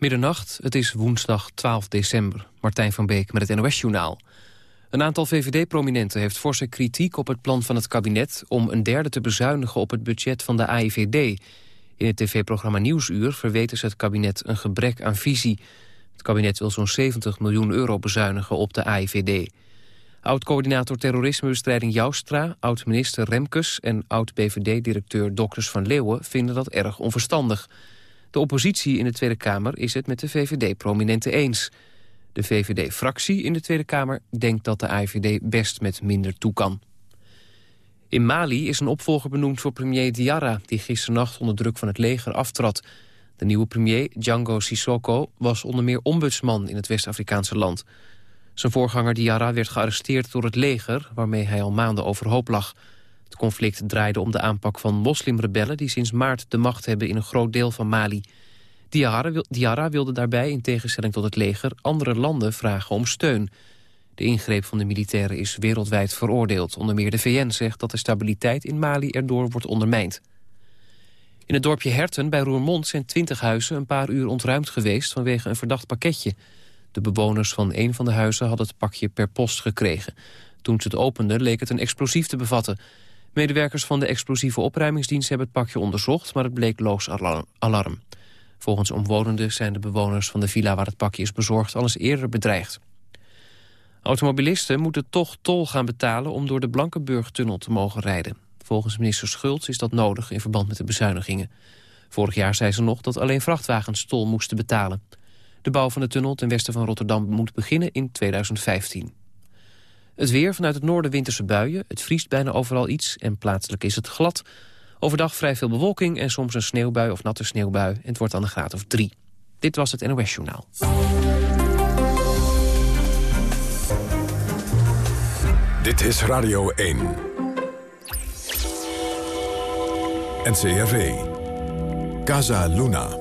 Middernacht, het is woensdag 12 december. Martijn van Beek met het NOS-journaal. Een aantal VVD-prominenten heeft forse kritiek op het plan van het kabinet... om een derde te bezuinigen op het budget van de AIVD. In het tv-programma Nieuwsuur verweten ze het kabinet een gebrek aan visie. Het kabinet wil zo'n 70 miljoen euro bezuinigen op de AIVD. Oud-coördinator terrorismebestrijding Joustra, oud-minister Remkes... en oud-BVD-directeur Dokters van Leeuwen vinden dat erg onverstandig... De oppositie in de Tweede Kamer is het met de VVD-prominenten eens. De VVD-fractie in de Tweede Kamer denkt dat de AIVD best met minder toe kan. In Mali is een opvolger benoemd voor premier Diarra... die gisternacht onder druk van het leger aftrad. De nieuwe premier, Django Sissoko, was onder meer ombudsman in het West-Afrikaanse land. Zijn voorganger Diarra werd gearresteerd door het leger... waarmee hij al maanden overhoop lag... Het conflict draaide om de aanpak van moslimrebellen... die sinds maart de macht hebben in een groot deel van Mali. Diarra wilde daarbij, in tegenstelling tot het leger... andere landen vragen om steun. De ingreep van de militairen is wereldwijd veroordeeld. Onder meer de VN zegt dat de stabiliteit in Mali erdoor wordt ondermijnd. In het dorpje Herten bij Roermond zijn twintig huizen... een paar uur ontruimd geweest vanwege een verdacht pakketje. De bewoners van een van de huizen hadden het pakje per post gekregen. Toen ze het openden leek het een explosief te bevatten... Medewerkers van de explosieve opruimingsdienst hebben het pakje onderzocht... maar het bleek loos alarm. Volgens omwonenden zijn de bewoners van de villa waar het pakje is bezorgd... al eerder bedreigd. Automobilisten moeten toch tol gaan betalen om door de Blankenburg-tunnel te mogen rijden. Volgens minister Schultz is dat nodig in verband met de bezuinigingen. Vorig jaar zei ze nog dat alleen vrachtwagens tol moesten betalen. De bouw van de tunnel ten westen van Rotterdam moet beginnen in 2015. Het weer vanuit het noorden winterse buien. Het vriest bijna overal iets en plaatselijk is het glad. Overdag vrij veel bewolking en soms een sneeuwbui of natte sneeuwbui. En het wordt dan een graad of drie. Dit was het NOS Journaal. Dit is Radio 1. NCRV. Casa Luna.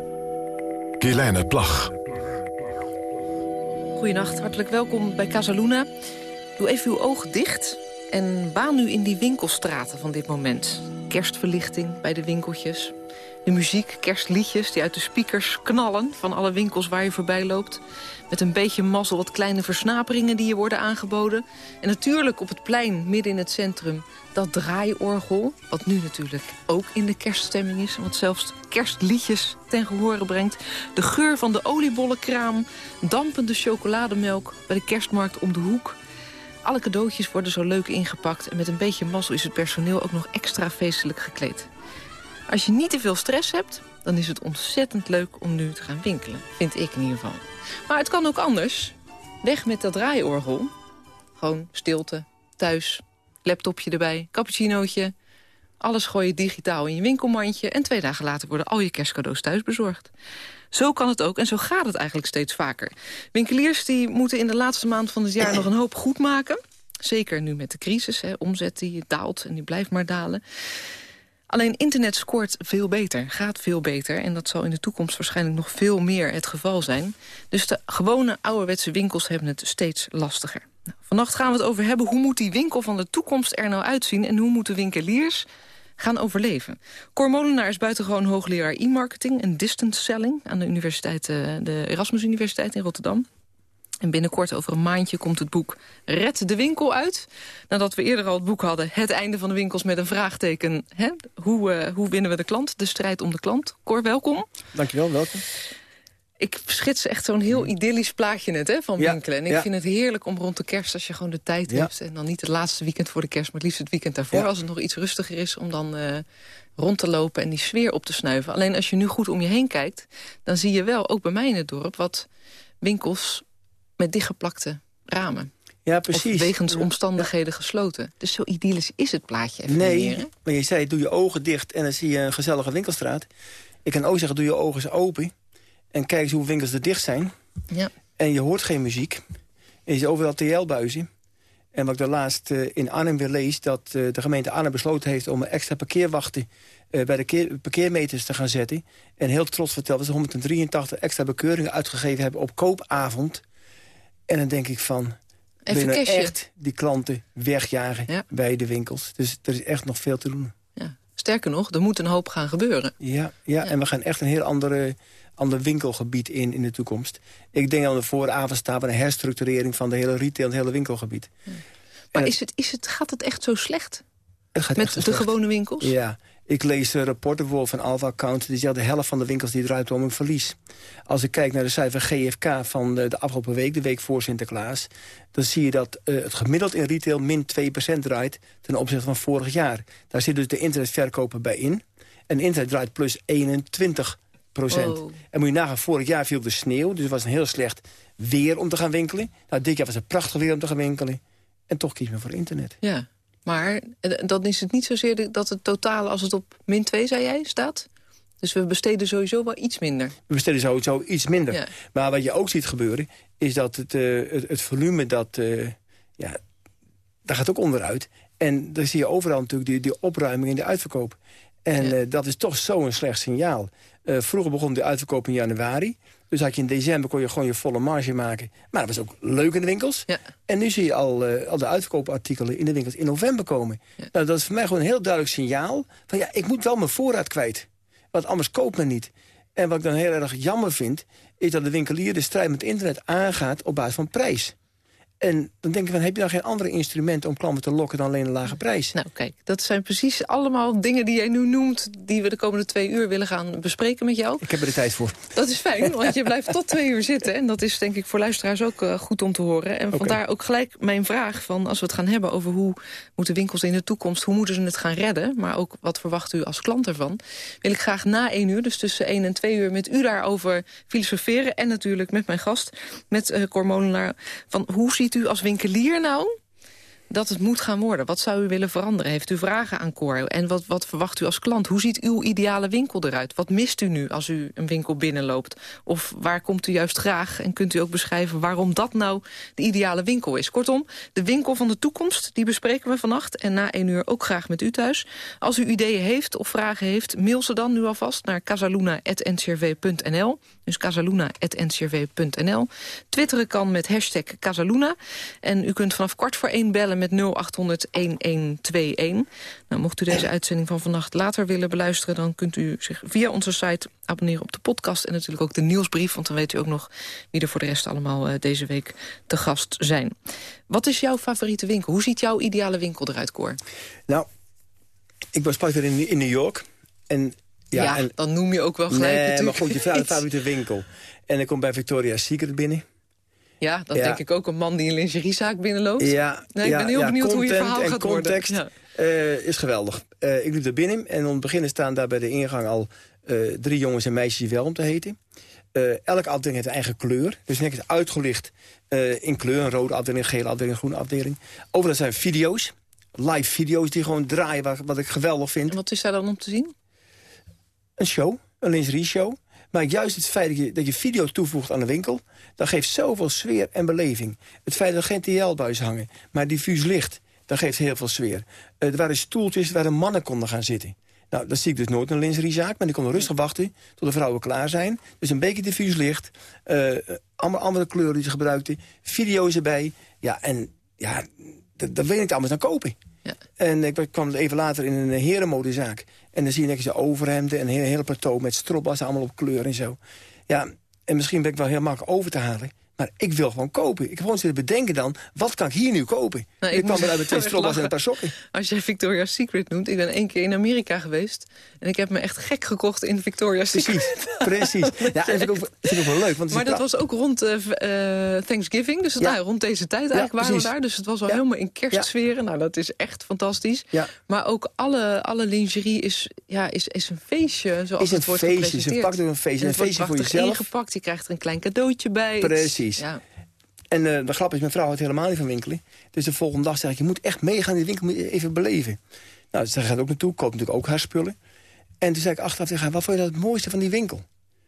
Kielijne Plag. Goedenacht, hartelijk welkom bij Casa Luna. Doe even uw ogen dicht en baan nu in die winkelstraten van dit moment. Kerstverlichting bij de winkeltjes. De muziek, kerstliedjes die uit de speakers knallen... van alle winkels waar je voorbij loopt. Met een beetje mazzel wat kleine versnaperingen die je worden aangeboden. En natuurlijk op het plein, midden in het centrum, dat draaiorgel... wat nu natuurlijk ook in de kerststemming is... wat zelfs kerstliedjes ten gehore brengt. De geur van de oliebollenkraam, dampende chocolademelk... bij de kerstmarkt om de hoek... Alle cadeautjes worden zo leuk ingepakt... en met een beetje mazzel is het personeel ook nog extra feestelijk gekleed. Als je niet te veel stress hebt, dan is het ontzettend leuk om nu te gaan winkelen. Vind ik in ieder geval. Maar het kan ook anders. Weg met dat draaiorgel. Gewoon stilte, thuis, laptopje erbij, cappuccinootje. Alles gooi je digitaal in je winkelmandje... en twee dagen later worden al je kerstcadeaus thuis bezorgd. Zo kan het ook en zo gaat het eigenlijk steeds vaker. Winkeliers die moeten in de laatste maand van het jaar nog een hoop goed maken. Zeker nu met de crisis. Hè. Omzet die daalt en die blijft maar dalen. Alleen internet scoort veel beter, gaat veel beter... en dat zal in de toekomst waarschijnlijk nog veel meer het geval zijn. Dus de gewone ouderwetse winkels hebben het steeds lastiger. Nou, vannacht gaan we het over hebben hoe moet die winkel van de toekomst er nou uitzien... en hoe moeten winkeliers gaan overleven. Cor Molenaar is buitengewoon hoogleraar e-marketing en distance selling... aan de, universiteit, eh, de Erasmus Universiteit in Rotterdam. En binnenkort, over een maandje, komt het boek Red de Winkel uit. Nadat we eerder al het boek hadden, Het einde van de winkels met een vraagteken. Hè? Hoe, uh, hoe winnen we de klant? De strijd om de klant. Cor, welkom. Dankjewel, welkom. Ik schets echt zo'n heel idyllisch plaatje net hè, van winkelen. En ik vind het heerlijk om rond de kerst, als je gewoon de tijd hebt... en dan niet het laatste weekend voor de kerst, maar het liefst het weekend daarvoor... als het nog iets rustiger is, om dan uh, rond te lopen en die sfeer op te snuiven. Alleen als je nu goed om je heen kijkt, dan zie je wel, ook bij mij in het dorp... wat winkels met dichtgeplakte ramen. Ja, precies. Of wegens omstandigheden gesloten. Dus zo idyllisch is het plaatje even nee, meer, maar je zei, doe je ogen dicht en dan zie je een gezellige winkelstraat. Ik kan ook zeggen, doe je ogen eens open en kijk eens hoe winkels er dicht zijn. Ja. En je hoort geen muziek. En je ziet overal TL-buizen. En wat ik daar laatst uh, in Arnhem weer lees... dat uh, de gemeente Arnhem besloten heeft om extra parkeerwachten... Uh, bij de parkeermeters te gaan zetten. En heel trots vertelt dat ze 183 extra bekeuringen uitgegeven hebben... op koopavond. En dan denk ik van... Even willen cashje. echt die klanten wegjagen Ja. bij de winkels. Dus er is echt nog veel te doen. Ja. Sterker nog, er moet een hoop gaan gebeuren. Ja, ja, en we gaan echt een heel andere, ander winkelgebied in in de toekomst. Ik denk aan de vooravond staan van een herstructurering van de hele retail... en het hele winkelgebied. Maar is het, is het, gaat het echt zo slecht? Het gaat Met de slecht. gewone winkels? Ja, ik lees rapporten bijvoorbeeld van Alpha Account. Die zeggen de helft van de winkels die eruit komen verlies. Als ik kijk naar de cijfer GFK van de, de afgelopen week, de week voor Sinterklaas... dan zie je dat uh, het gemiddeld in retail min 2% draait ten opzichte van vorig jaar. Daar zit dus de internetverkopen bij in. En internet draait plus 21 Wow. En moet je nagaan, vorig jaar viel de sneeuw. Dus het was een heel slecht weer om te gaan winkelen. Nou, dit jaar was het prachtig weer om te gaan winkelen. En toch kies men voor internet. Ja, maar eh, dan is het niet zozeer dat het totale, als het op min 2, zei jij, staat. Dus we besteden sowieso wel iets minder. We besteden sowieso iets minder. Ja. Maar wat je ook ziet gebeuren, is dat het, eh, het, het volume, dat, eh, ja, daar gaat ook onderuit. En dan zie je overal natuurlijk die, die opruiming in de uitverkoop. En Ja. dat is toch zo'n slecht signaal. Eh, vroeger begon de uitverkoop in januari. Dus had je in december kon je gewoon je volle marge maken. Maar dat was ook leuk in de winkels. Ja. En nu zie je al, eh, al de uitverkoopartikelen in de winkels in november komen. Nou, dat is voor mij gewoon een heel duidelijk signaal... van ja, ik moet wel mijn voorraad kwijt. Want anders koopt men niet. En wat ik dan heel erg jammer vind... is dat de winkelier de strijd met internet aangaat op basis van prijs. En dan denk ik van, heb je dan geen andere instrumenten... om klanten te lokken dan alleen een lage prijs? Nou, kijk, dat zijn precies allemaal dingen die jij nu noemt... die we de komende twee uur willen gaan bespreken met jou. Ik heb er de tijd voor. Dat is fijn, want je blijft tot twee uur zitten. En dat is denk ik voor luisteraars ook eh, goed om te horen. En vandaar ook gelijk mijn vraag van... als we het gaan hebben over hoe moeten winkels in de toekomst... hoe moeten ze het gaan redden, maar ook wat verwacht u als klant ervan... wil ik graag na één uur, dus tussen één en twee uur... met u daarover filosoferen en natuurlijk met mijn gast... met Cor Molenaar, van hoe ziet u als winkelier nou dat het moet gaan worden? Wat zou u willen veranderen? Heeft u vragen aan Cor? En wat, wat verwacht u als klant? Hoe ziet uw ideale winkel eruit? Wat mist u nu als u een winkel binnenloopt? Of waar komt u juist graag? En kunt u ook beschrijven waarom dat nou de ideale winkel is? Kortom, de winkel van de toekomst, die bespreken we vannacht. En na één uur ook graag met u thuis. Als u ideeën heeft of vragen heeft, mail ze dan nu alvast naar casaluna.ncrv.nl. Dus casaluna.ncrv.nl. Twitteren kan met hashtag Casaluna. En u kunt vanaf kwart voor één bellen met 0800-1121. Nou, mocht u deze uitzending van vannacht later willen beluisteren... dan kunt u zich via onze site abonneren op de podcast... en natuurlijk ook de nieuwsbrief, want dan weet u ook nog... wie er voor de rest allemaal eh, deze week te gast zijn. Wat is jouw favoriete winkel? Hoe ziet jouw ideale winkel eruit, Cor? Nou, ik was pas weer in, in New York. En, ja, Ja, en, dan noem je ook wel gelijk nee, maar goed, je favoriete winkel. En ik kom bij Victoria's Secret binnen. Ja, dan Ja. denk ik ook een man die een lingeriezaak binnenloopt. Ja, Nee, ik ben heel benieuwd hoe je verhaal gaat worden. context Ja. eh, is geweldig. Eh, ik liep er binnen en om het beginnen staan daar bij de ingang al eh, drie jongens en meisjes die wel om te heten. Eh, elke afdeling heeft een eigen kleur. Dus netjes uitgelicht in kleur. Een rode afdeling, een gele afdeling, een groene afdeling. Overal zijn video's. Live video's die gewoon draaien, wat, wat ik geweldig vind. En wat is daar dan om te zien? Een show, een lingerie show. Maar juist het feit dat je, video toevoegt aan de winkel... dat geeft zoveel sfeer en beleving. Het feit dat er geen TL-buis hangen, maar diffuus licht... dat geeft heel veel sfeer. Eh, er waren stoeltjes waar de mannen konden gaan zitten. Nou, dat zie ik dus nooit in een lingeriezaak. Maar die konden rustig wachten tot de vrouwen klaar zijn. Dus een beetje diffuus licht. eh, allemaal andere kleuren die ze gebruikten. Video's erbij. Ja, en ja, dat, wil ik anders dan kopen. En ik kwam even later in een herenmodezaak. En dan zie je netjes de overhemden en een hele, plateau met stropdas allemaal op kleur en zo. Ja, en misschien ben ik wel heel makkelijk over te halen. Maar ik wil gewoon kopen. Ik heb gewoon zitten bedenken dan, wat kan ik hier nu kopen? Nou, ik ik kwam eruit met twee stropdas en een paar sokken. Als jij Victoria's Secret noemt. Ik ben één keer in Amerika geweest. En ik heb me echt gek gekocht in Victoria's Secret. Precies, precies. Ja, en vind ik ook, vind ik ook wel leuk. Want het Maar dat was ook rond eh, eh, Thanksgiving. Dus Ja. nou, rond deze tijd eigenlijk waren we precies. daar. Dus het was al Ja. helemaal in kerstsferen. Nou, dat is echt fantastisch. Ja. Maar ook alle, alle lingerie is, ja, is, is een feestje. Zoals Is een het wordt feestje. Gepresenteerd. een feestje. En Een het wordt feestje voor jezelf. ingepakt. Je krijgt er een klein cadeautje bij. Het is-. Ja. En eh, de grap is, mijn vrouw houdt helemaal niet van winkelen. Dus de volgende dag zeg ik, je moet echt meegaan in die winkel, moet je even beleven. Nou, ze gaat ook naartoe, koopt natuurlijk ook haar spullen. En toen zei ik achteraf tegen haar, wat vond je nou het mooiste van die winkel?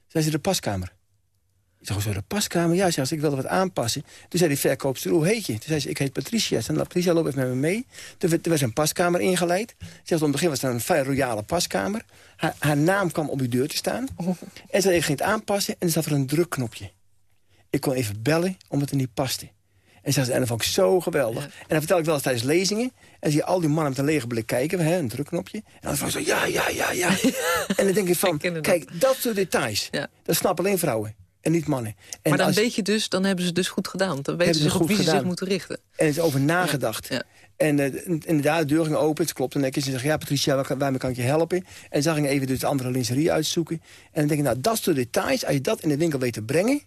Zei ze, de paskamer. Ik zeg, zo de paskamer? Ja, zei ze, ik wilde wat aanpassen. Toen zei die verkoopster, hoe heet je? Toen zei ze, ik heet Patricia. Ze zei, Patricia, loop even met me mee. Toen werd, er een paskamer ingeleid. Ze zegt, op het begin was het een vrij royale paskamer. Haar, haar naam kwam op uw deur te staan. En ze ging het aanpassen en er zat er een drukknopje. Ik kon even bellen, omdat het niet paste. En, en dat vond ik zo geweldig. En dan vertel ik wel eens tijdens lezingen. En zie je al die mannen met een lege blik kijken. Hè, een drukknopje. En dan van zo, ja, ja, ja, ja. en dan denk ik van, kijk, dat soort details. Dat snappen alleen vrouwen. En niet mannen. En maar dan weet je dus, dan hebben ze dus goed gedaan. Dan weten ze, op wie ze zich moeten richten. En er is over nagedacht. En uh, inderdaad, de deur ging open, het klopte netjes. En zei, ja Patricia, waarmee kan ik je helpen? En zag ik even dus de andere lingerie uitzoeken. En dan denk ik, nou, dat soort details, als je dat in de winkel weet te brengen...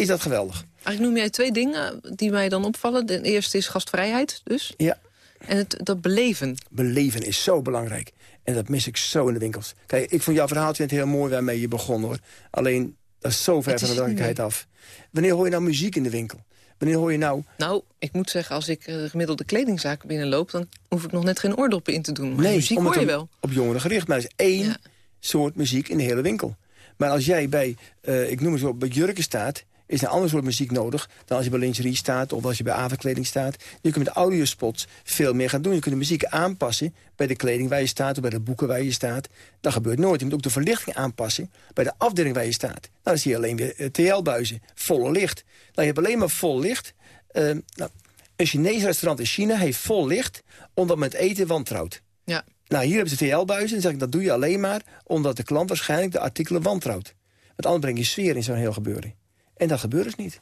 Is dat geweldig. Eigenlijk noem jij twee dingen die mij dan opvallen. De eerste is gastvrijheid, dus. Ja. En het, dat beleven. Beleven is zo belangrijk. En dat mis ik zo in de winkels. Kijk, ik vond jouw verhaaltje heel mooi waarmee je begon, hoor. Alleen, dat is zo ver van de werkelijkheid af. Wanneer hoor je nou muziek in de winkel? Wanneer hoor je nou... Nou, ik moet zeggen, als ik uh, gemiddelde kledingzaken binnenloop... dan hoef ik nog net geen oordoppen in te doen. Maar nee, muziek hoor je wel. Op jongeren gericht, maar er is één soort muziek in de hele winkel. Maar als jij bij, uh, ik noem het zo, bij jurken staat is een ander soort muziek nodig... dan als je bij lingerie staat of als je bij avondkleding staat. Je kunt met audiospots veel meer gaan doen. Je kunt de muziek aanpassen bij de kleding waar je staat... of bij de boeken waar je staat. Dat gebeurt nooit. Je moet ook de verlichting aanpassen bij de afdeling waar je staat. Nou, dan zie je alleen weer eh, TL-buizen, volle licht. Nou, je hebt alleen maar vol licht. Uh, nou, een Chinees restaurant in China heeft vol licht... omdat men het eten wantrouwt. Ja. Nou, hier hebben ze TL-buizen. En zeg ik, dat doe je alleen maar omdat de klant waarschijnlijk de artikelen wantrouwt. Want anders breng je sfeer in zo'n heel gebeuren. En dat gebeurt dus niet.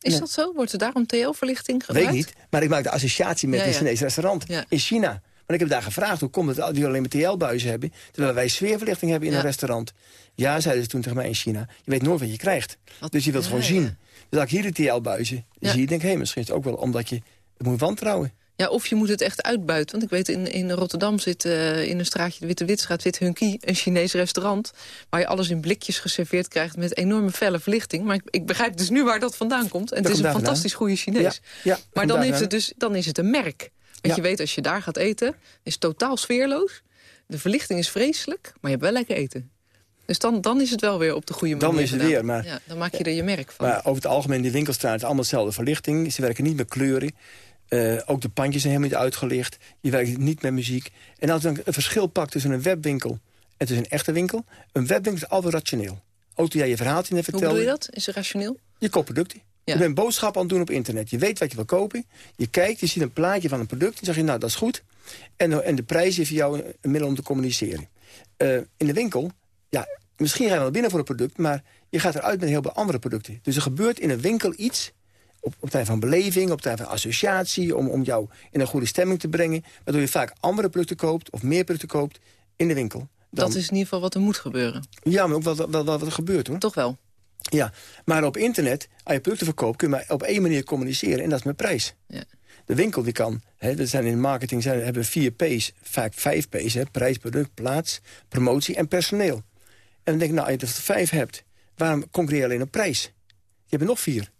Is dat zo? Wordt er daarom TL-verlichting gebruikt? Weet niet, maar ik maak de associatie met een Chinees restaurant in China. Maar ik heb daar gevraagd, hoe komt het dat die alleen maar TL-buizen hebben... terwijl wij sfeerverlichting hebben in een restaurant? Ja, zeiden ze toen tegen mij in China. Je weet nooit wat je krijgt. Dus je wilt gewoon zien. Dus als ik hier de TL-buizen zie, denk ik... hé, misschien is het ook wel omdat je het moet wantrouwen. Ja, of je moet het echt uitbuiten. Want ik weet, in, in Rotterdam zit uh, in een straatje, de Witte Witstraat... Wit Hunky, een Chinees restaurant... waar je alles in blikjes geserveerd krijgt met enorme felle verlichting. Maar ik, ik begrijp dus nu waar dat vandaan komt. En het is een fantastisch goede Chinees. Ja, maar dan, heeft het dus, dan is het een merk. Want je weet, als je daar gaat eten, is totaal sfeerloos. De verlichting is vreselijk, maar je hebt wel lekker eten. Dus dan, dan is het wel weer op de goede manier. Dan is het weer, maar... Ja, dan maak je er je merk van. Maar over het algemeen, de winkelstraat, allemaal dezelfde verlichting. Ze werken niet met kleuren. Uh, ook de pandjes zijn helemaal niet uitgelicht. Je werkt niet met muziek. En als je een verschil pakt tussen een webwinkel en tussen een echte winkel... een webwinkel is altijd rationeel. Ook toen jij je verhaaltje net vertelde... Hoe bedoel je dat? Is het rationeel? Je koopt producten. Je bent boodschappen aan het doen op internet. Je weet wat je wil kopen. Je kijkt, je ziet een plaatje van een product. En zeg je, nou, dat is goed. En, en de prijs is voor jou een middel om te communiceren. Uh, in de winkel, ja, misschien ga je wel binnen voor een product... maar je gaat eruit met heel veel andere producten. Dus er gebeurt in een winkel iets op, op tijd van beleving, op tijd van associatie... Om, om jou in een goede stemming te brengen... waardoor je vaak andere producten koopt of meer producten koopt in de winkel. Dan... Dat is in ieder geval wat er moet gebeuren. Ja, maar ook wat, wat, wat er gebeurt, hoor. Toch wel. Ja, maar op internet, als je producten verkoopt... kun je maar op één manier communiceren en dat is met prijs. Ja. De winkel die kan, hè, zijn in marketing zijn, hebben vier P's, vaak vijf P's. Hè, prijs, product, plaats, promotie en personeel. En dan denk ik, nou, als je er vijf hebt... waarom concurreer je alleen op prijs? Je hebt er nog vier.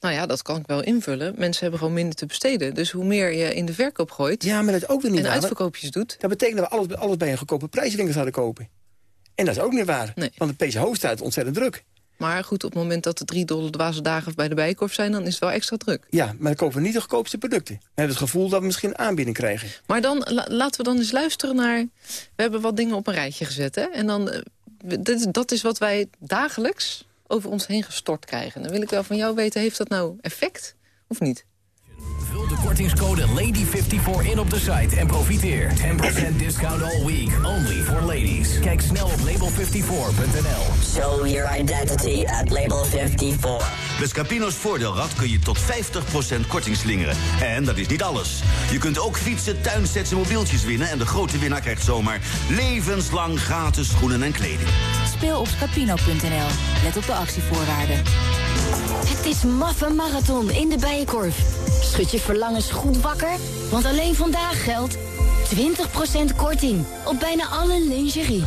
Nou ja, dat kan ik wel invullen. Mensen hebben gewoon minder te besteden. Dus hoe meer je in de verkoop gooit... Ja, maar dat ook weer niet En uitverkoopjes doet... Dat betekent dat we alles, alles bij een goedkope prijswinkel zouden kopen. En dat is ook niet waar. Nee. Want de PC hoog staat ontzettend druk. Maar goed, op het moment dat de drie dollar dwaze dagen bij de bijkorf zijn... dan is het wel extra druk. Ja, maar dan kopen we niet de goedkoopste producten. We hebben het gevoel dat we misschien een aanbieding krijgen. Maar dan laten we dan eens luisteren naar... We hebben wat dingen op een rijtje gezet, hè? En dan, uh, dat is wat wij dagelijks over ons heen gestort krijgen. Dan wil ik wel van jou weten, heeft dat nou effect of niet? Vul de kortingscode LADY54 in op de site en profiteer. 10% discount all week, only for ladies. Kijk snel op label54.nl. Show your identity at label54. Met Scapino's voordeelrad kun je tot 50% korting slingeren. En dat is niet alles. Je kunt ook fietsen, tuinsets en mobieltjes winnen... en de grote winnaar krijgt zomaar levenslang gratis schoenen en kleding. Speel op scapino.nl. Let op de actievoorwaarden. Het is Maffe Marathon in de Bijenkorf. Schud je verlangens goed wakker? Want alleen vandaag geldt 20% korting op bijna alle lingerie.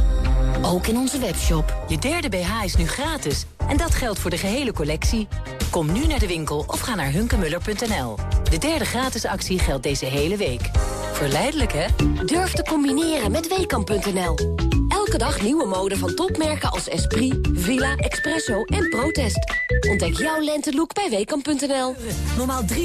Ook in onze webshop. Je derde BH is nu gratis. En dat geldt voor de gehele collectie. Kom nu naar de winkel of ga naar hunkemuller.nl. De derde gratis actie geldt deze hele week. Verleidelijk, hè? Durf te combineren met Weekamp.nl. Elke dag nieuwe mode van topmerken als Esprit, Villa, Expresso en Protest. Ontdek jouw lentelook bij Weekamp.nl. Normaal 3,95,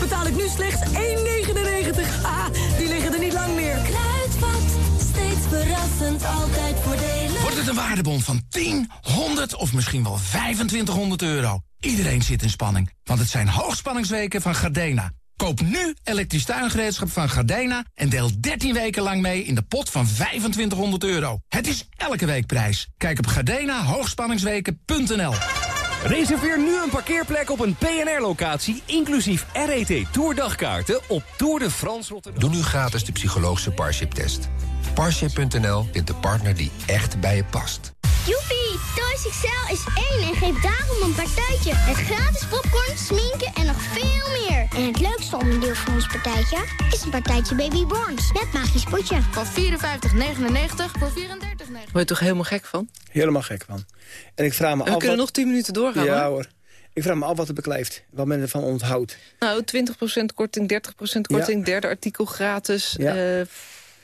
betaal ik nu slechts 1,99. Ah, die liggen er niet lang meer. Kruidvat, steeds verrassend, altijd voordelig. Wordt het een waardebon van 10, 100 of misschien wel 2500 euro? Iedereen zit in spanning, want het zijn hoogspanningsweken van Gardena. Koop nu elektrisch tuingereedschap van Gardena en deel 13 weken lang mee in de pot van 2500 euro. Het is elke week prijs. Kijk op gardenahoogspanningsweken.nl Reserveer nu een parkeerplek op een PNR-locatie, inclusief RET Tourdagkaarten op Tour de France Rotterdam. Doe nu gratis de psychologische Parship-test. Parship.nl vindt de partner die echt bij je past. Joepie, Toys XL is één en geeft daarom een partijtje. Met gratis popcorn, sminken en nog veel meer. En het leukste onderdeel van ons partijtje is een partijtje babyborns. Met magisch potje. Van 54,99 voor 34,99. Word je toch helemaal gek van? Helemaal gek van. En ik vraag me En we af... kunnen wat- nog 10 minuten doorgaan. Ja hoor. hoor. Ik vraag me af wat het beklijft. Wat men ervan onthoudt. Nou, 20% korting, 30% korting, derde artikel gratis. Ja. Eh,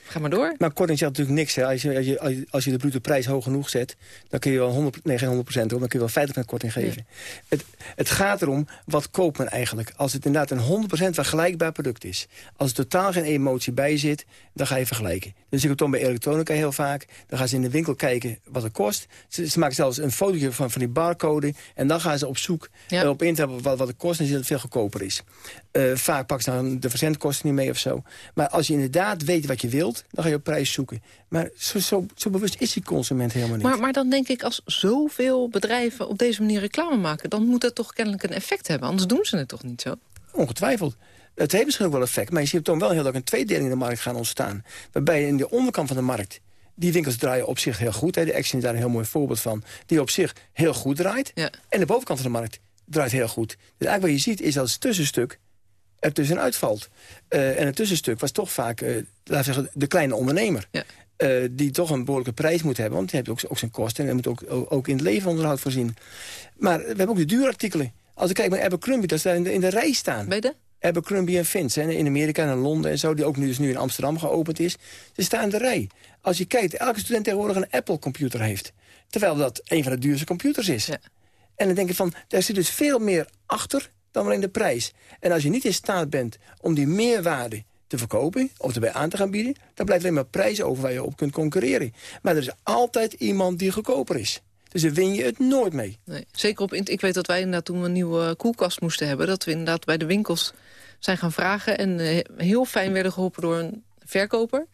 ga maar door. Maar korting zegt natuurlijk niks. Hè. Als, je, als, je, als je- de bruto prijs hoog genoeg zet... dan kun je wel 100, nee, geen 100% hoor, dan kun je wel 50% korting geven. Het, het gaat erom, wat koopt men eigenlijk? Als het inderdaad een 100% vergelijkbaar product is. Als er totaal geen emotie bij zit, dan ga je vergelijken. Dus ik heb dan bij elektronica heel vaak. Dan gaan ze in de winkel kijken wat het kost. Ze, ze maken zelfs een fotootje van, van die barcode. En dan gaan ze op zoek Ja. op internet wat, wat het kost. En zien dat het veel goedkoper is. Eh, vaak pakken ze dan de verzendkosten niet mee of zo. Maar als je inderdaad weet wat je wilt, dan ga je op prijs zoeken. Maar zo, zo, zo bewust is die consument helemaal niet. Maar, maar dan denk ik, als zoveel bedrijven op deze manier reclame maken... dan moet dat toch kennelijk een effect hebben. Anders doen ze het toch niet zo? Ongetwijfeld. Het heeft misschien ook wel effect, maar je ziet dan wel heel erg een tweedeling in de markt gaan ontstaan. Waarbij in de onderkant van de markt, die winkels draaien op zich heel goed. Hè. De Action is daar een heel mooi voorbeeld van. Die op zich heel goed draait. En de bovenkant van de markt draait heel goed. Dus eigenlijk wat je ziet is dat het tussenstuk er tussenuit valt. Eh, en het tussenstuk was toch vaak, eh, laten we zeggen, de kleine ondernemer. Eh, die toch een behoorlijke prijs moet hebben. Want die heeft ook, ook zijn kosten en moet ook, ook- in het levenonderhoud voorzien. Maar we hebben ook de duurartikelen. Als ik kijk naar Abercrombie, dat ze daar in de, in de rij staan. Bij de? Abercrombie en hè, in Amerika en in Londen en zo... die ook nu, dus nu in Amsterdam geopend is. Ze staan in de rij. Als je kijkt, elke student tegenwoordig een Apple-computer heeft. Terwijl dat een van de duurste computers is. En dan denk ik van, daar zit dus veel meer achter dan alleen de prijs. En als je niet in staat bent om die meerwaarde te verkopen... of erbij aan te gaan bieden... dan blijft alleen maar prijs over waar je op kunt concurreren. Maar er is altijd iemand die goedkoper is. Dus daar win je het nooit mee. Nee. Zeker op, ik weet dat wij inderdaad toen we een nieuwe koelkast moesten hebben... dat we inderdaad bij de winkels zijn gaan vragen... en eh, heel fijn werden geholpen door een verkoper.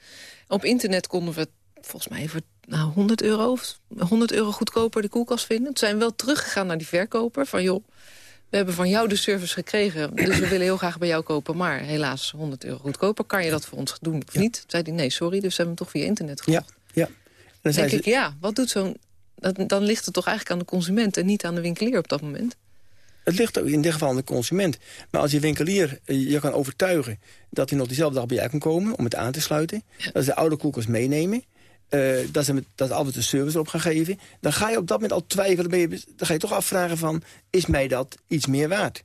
Op internet konden we volgens mij voor nou, 100 euro... of 100 euro goedkoper de koelkast vinden. Toen zijn we wel teruggegaan naar die verkoper van... joh, we hebben van jou de service gekregen, dus we willen heel graag bij jou kopen... maar helaas 100 euro goedkoper. Kan je dat voor ons doen of niet? Toen zei hij nee, sorry, dus we hebben hem toch via internet gekocht. Ja, ja. Dan denk ze- ik, ja, wat doet zo'n... Dan ligt het toch eigenlijk aan de consument en niet aan de winkelier op dat moment. Het ligt ook in dit geval aan de consument. Maar als je winkelier eh, je kan overtuigen dat hij nog diezelfde dag bij jou kan komen... om het aan te sluiten, dat ze de oude koelkast meenemen... eh, dat ze met, dat altijd de service erop gaan geven... dan ga je op dat moment al twijfelen. Je, dan ga je toch afvragen van, is mij dat iets meer waard?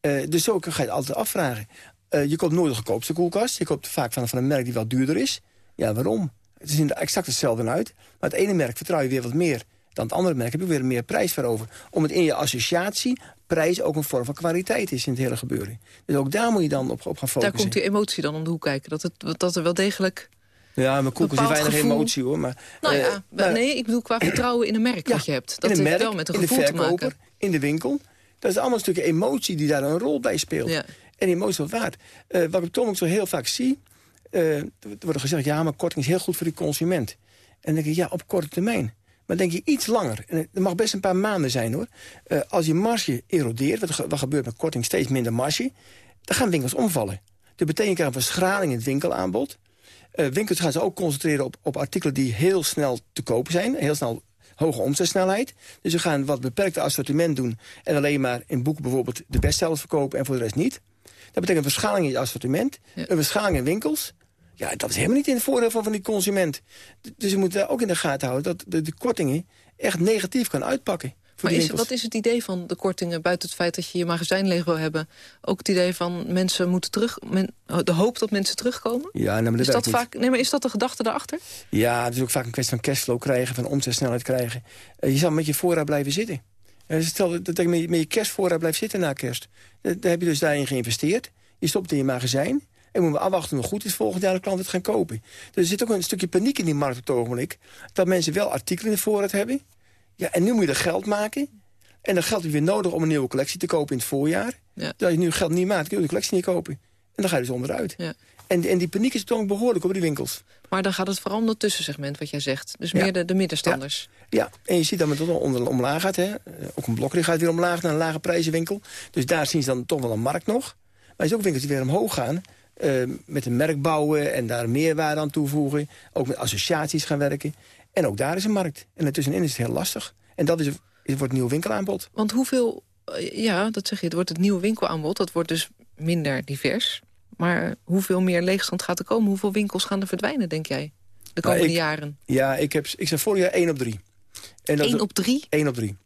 Eh, dus zo ga je het altijd afvragen. Eh, je koopt nooit de goedkoopste koelkast. Je koopt vaak van, van een merk die wel duurder is. Ja, waarom? Het ziet er exact hetzelfde uit. Maar het ene merk vertrouw je weer wat meer dan het andere merk. Heb je weer meer prijs voor over. Om het in je associatie prijs ook een vorm van kwaliteit is in het hele gebeuren. Dus ook daar moet je dan op, op gaan focussen. Daar komt die emotie dan om de hoek kijken. Dat, het, dat er wel degelijk... Ja, mijn koelkast heeft bepaald weinig gevoel- emotie hoor. Maar, Nou eh, ja, maar- nee, ik bedoel qua vertrouwen in een merk wat je hebt. Dat in heeft merk, wel met een in de gevoel te maken. in de winkel. Dat is allemaal een stukje emotie die daar een rol bij speelt. En emotie is wat waard. Eh, wat ik Tom ook zo heel vaak zie... eh, er wordt gezegd, ja, maar korting is heel goed voor die consument. En dan denk ik, ja, op korte termijn. Maar denk je iets langer, en het mag best een paar maanden zijn hoor... als je marge erodeert, wat, ge- wat gebeurt met korting, steeds minder marge... dan gaan winkels omvallen. Dat betekent een verschraling in het winkelaanbod. Eh, winkels gaan ze ook concentreren op, op artikelen die heel snel te koop zijn. Heel snel hoge omzetsnelheid. Dus ze gaan wat beperkte assortiment doen... en alleen maar in boeken bijvoorbeeld de bestsellers verkopen... en voor de rest niet. Dat betekent een verschaling in je assortiment. Een verschaling in winkels. Ja, dat is helemaal niet in het voordeel van, van die consument. Dus je moet daar ook in de gaten houden... dat de, de kortingen echt negatief kan uitpakken. Maar is, wat is het idee van de kortingen, buiten het feit dat je je magazijn leeg wil hebben? Ook het idee van mensen moeten terug, men, de hoop dat mensen terugkomen? Ja, nou, maar dat is, dat vaak, nee, maar is dat de gedachte daarachter? Ja, het is ook vaak een kwestie van cashflow krijgen, van omzetsnelheid krijgen. Eh, je zal met je voorraad blijven zitten. Eh, stel dat je met je- met je kerstvoorraad blijft zitten na kerst. Eh, Daar heb je dus daarin geïnvesteerd. Je stopt in je magazijn. En moeten we afwachten hoe goed is volgend jaar de klant het gaan kopen. Dus er zit ook een stukje paniek in die markt op het ogenblik. Dat mensen wel artikelen in de voorraad hebben. Ja, en nu moet je er geld maken. En dan geld is weer nodig om een nieuwe collectie te kopen in het voorjaar. Ja. Dat je nu geld niet maakt, kun je de collectie niet kopen. En dan ga je dus onderuit. Ja. En, en die paniek is toch behoorlijk op die winkels. Maar dan gaat het vooral om dat tussensegment wat jij zegt. Dus meer de, de middenstanders. Ja, en je ziet dat het toch onder, omlaag gaat. Hè. Eh, Ook een blokkerig gaat weer omlaag naar een lage prijzenwinkel. Dus daar zien ze dan toch wel een markt nog. Maar er zijn ook winkels die weer omhoog gaan. eh, met een merk bouwen en daar meerwaarde aan toevoegen. Ook met associaties gaan werken. En ook daar is een markt. En ertussenin is het heel lastig. En dat is, is wordt het nieuw winkelaanbod. Want hoeveel, eh, ja, dat zeg je, het wordt het nieuwe winkelaanbod. Dat wordt dus minder divers. Maar hoeveel meer leegstand gaat er komen? Hoeveel winkels gaan er verdwijnen, denk jij? De Nou, komende ik- jaren. Ja, ik, heb, ik zei vorig jaar 1 op 3. En dat is- Eén op drie? 1 op 3.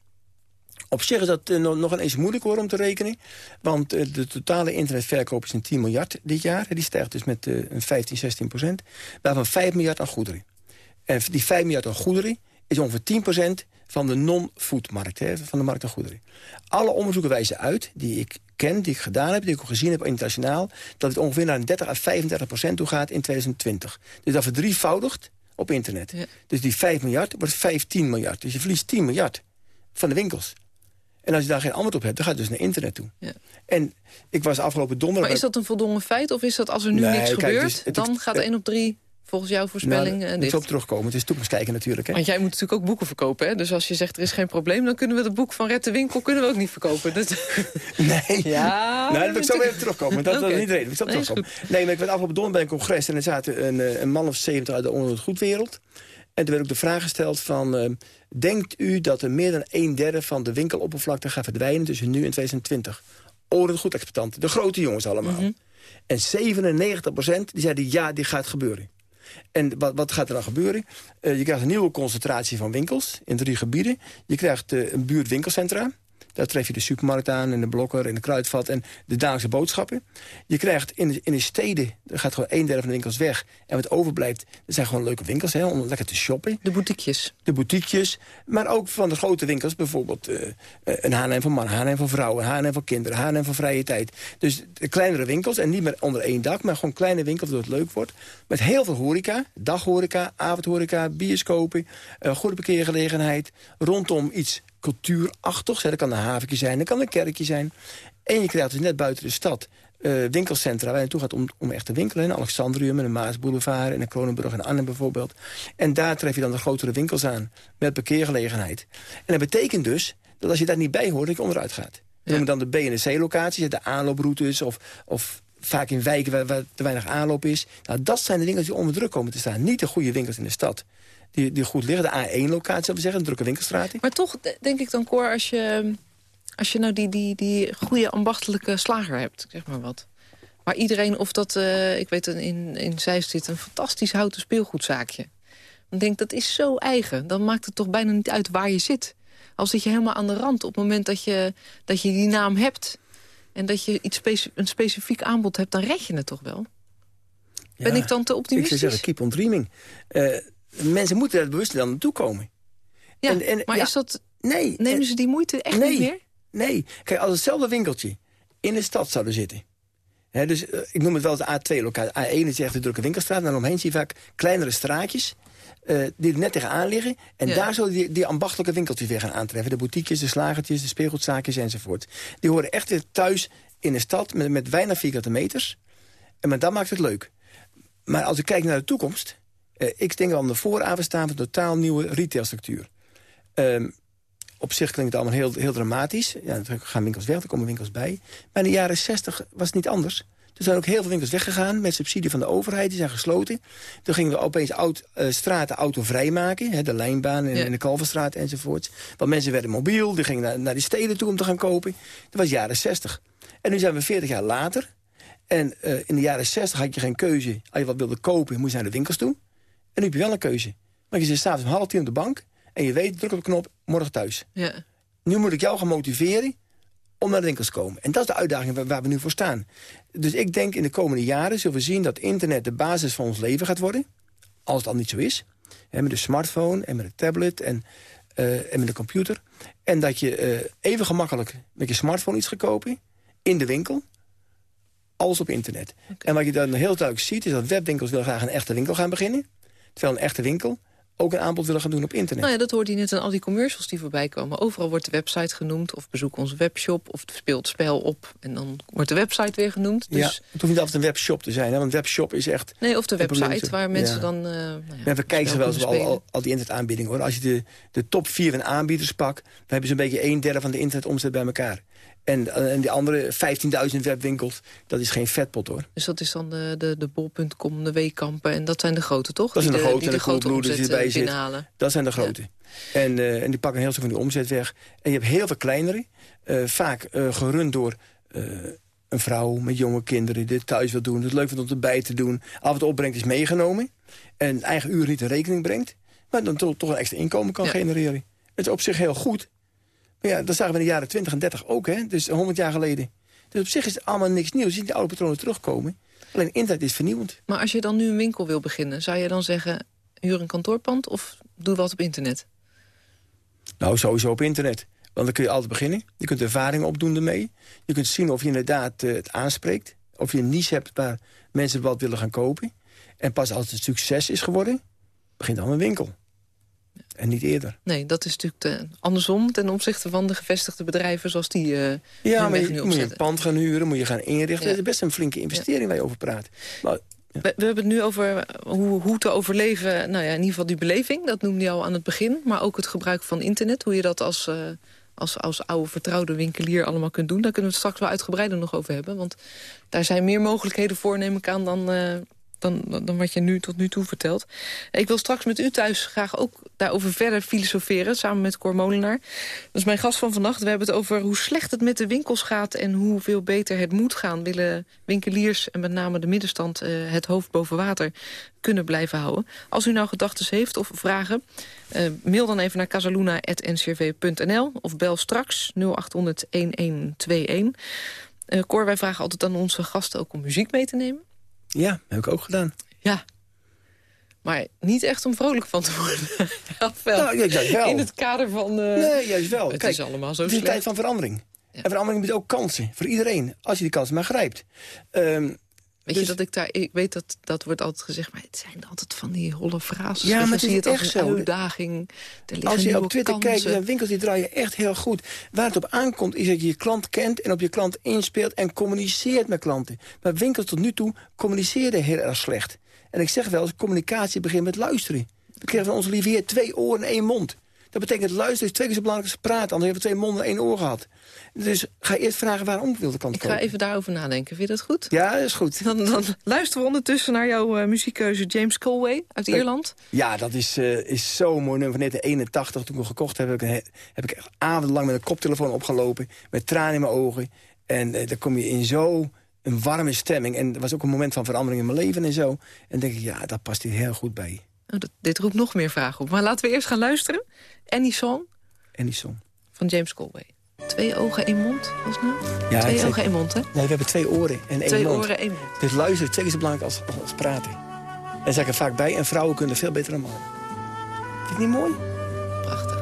Op zich is dat eh, nog, eens moeilijk hoor om te rekenen. Want eh, de totale internetverkoop is een 10 miljard dit jaar. Die stijgt dus met een 15, 16 procent. Waarvan 5 miljard aan goederen. En die 5 miljard aan goederen is ongeveer 10 procent van de non-foodmarkt. Van de markt aan goederen. Alle onderzoeken wijzen uit, die ik ken, die ik gedaan heb... die ik ook gezien heb internationaal... dat het ongeveer naar een 30 à 35 procent toe gaat in 2020. Dus dat verdrievoudigt op internet. Dus die 5 miljard wordt 15 miljard. Dus je verliest 10 miljard van de winkels. En als je daar geen antwoord op hebt, dan gaat het dus naar internet toe. Ja. En ik was afgelopen donderdag... Maar is dat een voldongen feit? Of is dat als er nu Nee, niks kijk, gebeurt... dus het dan gaat eh, 1 op 3 volgens jouw voorspelling Nou, eh, moet op terugkomen. Het is toekomst kijken natuurlijk. Hè? Want jij moet natuurlijk ook boeken verkopen. Hè? Dus als je zegt er is geen probleem... dan kunnen we het boek van Red de Winkel kunnen we ook niet verkopen. Nee. Ja, nou, dat wil ik zo weer even terugkomen. Dat, dat is niet de reden. Ik zal Nee, terugkomen. Nee, maar ik werd afgelopen donderdag bij een congres... en er zaten een, eh, een man of 70 uit de onder goedwereld. En toen werd ook de vraag gesteld van... eh, denkt u dat er meer dan een derde van de winkeloppervlakte gaat verdwijnen... tussen nu en 2020? Onder het goedexploitanten, de grote jongens allemaal. En 97 procent die zeiden ja, dit gaat gebeuren. En wat, wat gaat er dan gebeuren? Eh, je krijgt een nieuwe concentratie van winkels in drie gebieden. Je krijgt eh, een buurtwinkelcentra. Daar tref je de supermarkt aan en de blokker en de kruidvat en de dagelijkse boodschappen. Je krijgt in de, in de steden, er gaat gewoon een derde van de winkels weg. En wat overblijft, dat zijn gewoon leuke winkels hè, om lekker te shoppen. De boutiquejes. De boutiquejes, maar ook van de grote winkels. Bijvoorbeeld eh, eh, een H&M voor mannen, H&M voor vrouwen, H&M voor kinderen, H&M voor vrije tijd. Dus de kleinere winkels en niet meer onder één dak, maar gewoon kleine winkels waardoor het leuk wordt. Met heel veel horeca, daghoreca, avondhoreca, bioscopen, eh, goede parkeergelegenheid. Rondom iets cultuurachtigs. Hè. Dat kan een haventje zijn, dat kan een kerkje zijn. En je krijgt dus net buiten de stad eh, winkelcentra waar je naartoe gaat om, om echt te winkelen. In Alexandrium en de Maasboulevard en de Kronenburg en Arnhem bijvoorbeeld. En daar tref je dan de grotere winkels aan met parkeergelegenheid. En dat betekent dus dat als je daar niet bij hoort, dat je onderuit gaat. We noemen dan de B- en de C-locaties, de aanlooproutes of, of vaak in wijken waar, waar te weinig aanloop is. Nou, dat zijn de winkels die onder druk komen te staan. Niet de goede winkels in de stad. Die, die goed liggen, de A1-locatie, zullen we zeggen, de drukke winkelstraat. Maar toch de- denk ik dan, Cor, als je, als je nou die, die, die goede ambachtelijke slager hebt, zeg maar wat. Maar iedereen, of dat, eh, ik weet in, in Zeist zit een fantastisch houten speelgoedzaakje. Dan denk ik, dat is zo eigen. Dan maakt het toch bijna niet uit waar je zit. Al zit je helemaal aan de rand op het moment dat je, dat je die naam hebt... en dat je iets een specifiek aanbod hebt, dan red je het toch wel? Ben ik dan te Ik optimistisch? zou zeggen, keep on dreaming. Eh, mensen moeten daar bewust dan naartoe komen. Ja, En- en- maar ja. is dat, Nee. nemen eh, ze die moeite echt nee, niet meer? Nee. Kijk, als hetzelfde winkeltje in de stad zouden zitten... Dus eh, ik noem het wel de A2-locatie. A1 is echt de drukke winkelstraat. En dan omheen zie je vaak kleinere straatjes... eh, die er net tegenaan liggen. En Ja. daar zullen die, die ambachtelijke winkeltjes weer gaan aantreffen. De boutiques, de slagertjes, de speelgoedzaakjes enzovoort. Die horen echt weer thuis in de stad met, met weinig vierkante meters. En maar dat maakt het leuk. Maar als ik kijk naar de toekomst... eh, ik denk al aan de vooravond staan van een totaal nieuwe retailstructuur. Ehm, op zich klinkt het allemaal heel, heel dramatisch. Ja, dan gaan winkels weg, er komen winkels bij. Maar in de jaren 60 was het niet anders. Er zijn ook heel veel winkels weggegaan met subsidie van de overheid. Die zijn gesloten. Toen gingen we opeens oud, eh, straten autovrij maken. Hè, de Lijnbaan en, Ja. en de Kalverstraat enzovoort. Want mensen werden mobiel, die gingen naar, naar die steden toe om te gaan kopen. Dat was jaren 60. En nu zijn we 40 jaar later. En eh, in de jaren 60 had je geen keuze. Als je wat wilde kopen, moest je naar de winkels toe. En nu heb je wel een keuze. Maar je zit s'avonds om half tien op de bank... en je weet, druk op de knop, morgen thuis. Ja. Nu moet ik jou gaan motiveren om naar de winkels te komen. En dat is de uitdaging waar, waar we nu voor staan. Dus ik denk in de komende jaren zullen we zien dat internet de basis van ons leven gaat worden. Als het al niet zo is. Hè, met de smartphone en met de tablet en, eh, en met de computer. En dat je eh, even gemakkelijk met je smartphone iets gaat kopen in de winkel als op internet. En wat je dan heel duidelijk ziet, is dat webwinkels willen graag een echte winkel gaan beginnen. Terwijl een echte winkel ook een aanbod willen gaan doen op internet. Nou ja, dat hoorde je net in al die commercials die voorbij komen. Overal wordt de website genoemd, of bezoek onze webshop... of speelt spel op, en dan wordt de website weer genoemd. Dus... Ja, het hoeft niet altijd een webshop te zijn, hè, want webshop is echt... Nee, of de website waar mensen Ja. dan... eh, nou ja, we kijken ze wel eens al, al, al die internetaanbiedingen. hoor. Als je de, de top vier van aanbieders pakt... dan hebben ze een beetje een derde van de internetomzet bij elkaar. En, eh, en die andere 15.000 webwinkels, dat is geen vetpot hoor. Dus dat is dan de, de, de bol.com, de Weekampen... en dat zijn de grote, toch? Dat zijn de grote die en de grote omzet erbij eh, binnenhalen. Dat zijn de grote. En, eh, en die pakken een heel stuk van die omzet weg. En je hebt heel veel kleinere. vaak gerund door een vrouw met jonge kinderen... die dit thuis wil doen, het leuk vindt om erbij te doen. En toe opbrengt is meegenomen. En eigen uren niet in rekening brengt. Maar dan toch, toch een extra inkomen kan genereren. Het is op zich heel goed. Maar ja, dat zagen we in de jaren 20 en 30 ook. Hè? Dus 100 jaar geleden. Dus op zich is het allemaal niks nieuws. Je ziet de oude patronen terugkomen. Alleen internet is vernieuwend. Maar als je dan nu een winkel wil beginnen... zou je dan zeggen, huur een kantoorpand of doe wat op internet? Nou, sowieso op internet. Want dan kun je altijd beginnen. Je kunt ervaring opdoen ermee. Je kunt zien of je inderdaad eh, het aanspreekt. Of je een niche hebt waar mensen wat willen gaan kopen. En pas als het een succes is geworden, begint dan een winkel. En niet eerder. Nee, dat is natuurlijk te- andersom ten opzichte van de gevestigde bedrijven... zoals die eh Ja, maar je nu moet je een pand gaan huren, moet je gaan inrichten. Ja. Dat is best een flinke investering waar je over praat. Maar, We, we hebben het nu over hoe, hoe te overleven, nou ja, in ieder geval die beleving. Dat noemde je al aan het begin. Maar ook het gebruik van internet. Hoe je dat als, eh, als, als oude vertrouwde winkelier allemaal kunt doen. Daar kunnen we het straks wel uitgebreider nog over hebben. Want daar zijn meer mogelijkheden voor, neem ik aan, dan... eh, dan, dan wat je nu tot nu toe vertelt. Ik wil straks met u thuis graag ook daarover verder filosoferen... samen met Cor Molenaar. Dat is mijn gast van vannacht. We hebben het over hoe slecht het met de winkels gaat... en hoeveel beter het moet gaan. Willen winkeliers en met name de middenstand... eh, het hoofd boven water kunnen blijven houden. Als u nou gedachten heeft of vragen... eh, mail dan even naar casaluna.ncrv.nl... of bel straks 0800-1121. Eh Cor, wij vragen altijd aan onze gasten ook om muziek mee te nemen. Ja, heb ik ook gedaan. Ja. Maar niet echt om vrolijk van te worden. Wel. Nou, ja, juist wel. In het kader van... eh, Nee, juist wel. Het Kijk, is allemaal zo Het is een slecht. tijd van verandering. En verandering biedt ook kansen voor iedereen. Als je die kansen maar grijpt. Ehm, Weet je dat ik daar... Ik weet dat dat wordt altijd gezegd, maar het zijn altijd van die holle frases. Ja, Dus maar het is het echt zo. uitdaging. Als je op Twitter kansen. kijkt, er zijn winkels die draaien echt heel goed. Waar het op aankomt is dat je je klant kent en op je klant inspeelt en communiceert met klanten. Maar winkels tot nu toe communiceren heel erg slecht. En ik zeg wel eens, communicatie begint met luisteren. We krijgen van onze lieve heer twee oren en één mond. Dat betekent luisteren is twee keer zo belangrijk als praten. Anders hebben we twee monden en één oor gehad. Dus ga eerst vragen waarom wil de klant Ik ga kopen. even daarover nadenken. Vind je dat goed? Ja, dat is goed. Dan, dan luisteren we ondertussen naar jouw eh, muziekkeuze James Colway uit Ierland. Ja, dat is, eh, is zo mooi. nummer. Van 1981, toen ik hem gekocht heb, heb ik, heb ik echt avondlang met een koptelefoon opgelopen. Met tranen in mijn ogen. En eh, dan kom je in zo een warme stemming. En er was ook een moment van verandering in mijn leven en zo. En dan denk ik, ja, dat past hier heel goed bij. Oh, dat, dit roept nog meer vragen op. Maar laten we eerst gaan luisteren. Any Song die song. van James Colway. Twee ogen, één mond, was het nou? Ja, Twee ogen, één mond, hè? Nee, we hebben twee oren en één Twee mond. oren, één mond. Dus luisteren is twee keer zo belangrijk als, als praten. En zeg ik er vaak bij. En vrouwen kunnen veel beter dan mannen. Vind je het niet mooi? Prachtig.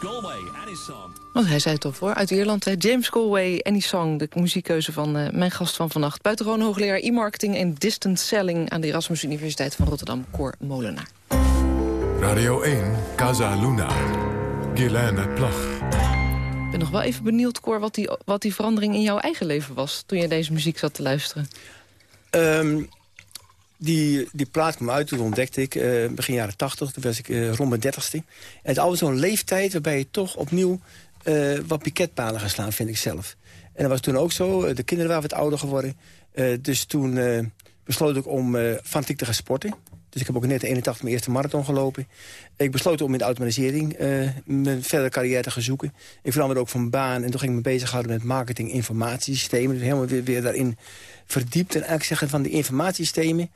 James Galway en his song. Want hij zei het al voor, uit Ierland. Hè? James Galway, Any Song, de muziekkeuze van uh, mijn gast van vannacht. Buitengewoon hoogleraar e-marketing en distance selling... aan de Erasmus Universiteit van Rotterdam, Cor Molenaar. Radio 1, Casa Luna. Guilaine Plag. Ik ben nog wel even benieuwd, Cor, wat die, wat die verandering in jouw eigen leven was... toen je deze muziek zat te luisteren. Um, die, die plaat kwam uit, toen ontdekte ik, uh, begin jaren tachtig. Toen was ik uh, rond mijn dertigste. En het is altijd zo'n leeftijd waarbij je toch opnieuw uh, wat piketpalen gaat slaan, vind ik zelf. En dat was toen ook zo. De kinderen waren wat ouder geworden. dus toen besloot ik om fanatiek te gaan sporten. Dus ik heb ook net 81 mijn eerste marathon gelopen. Ik besloot om in de automatisering mijn verdere carrière te gaan zoeken. Ik veranderde ook van baan en toen ging ik me bezighouden met marketing informatiesystemen. Dus helemaal weer, weer daarin verdiept. En eigenlijk zeggen van die informatiesystemen,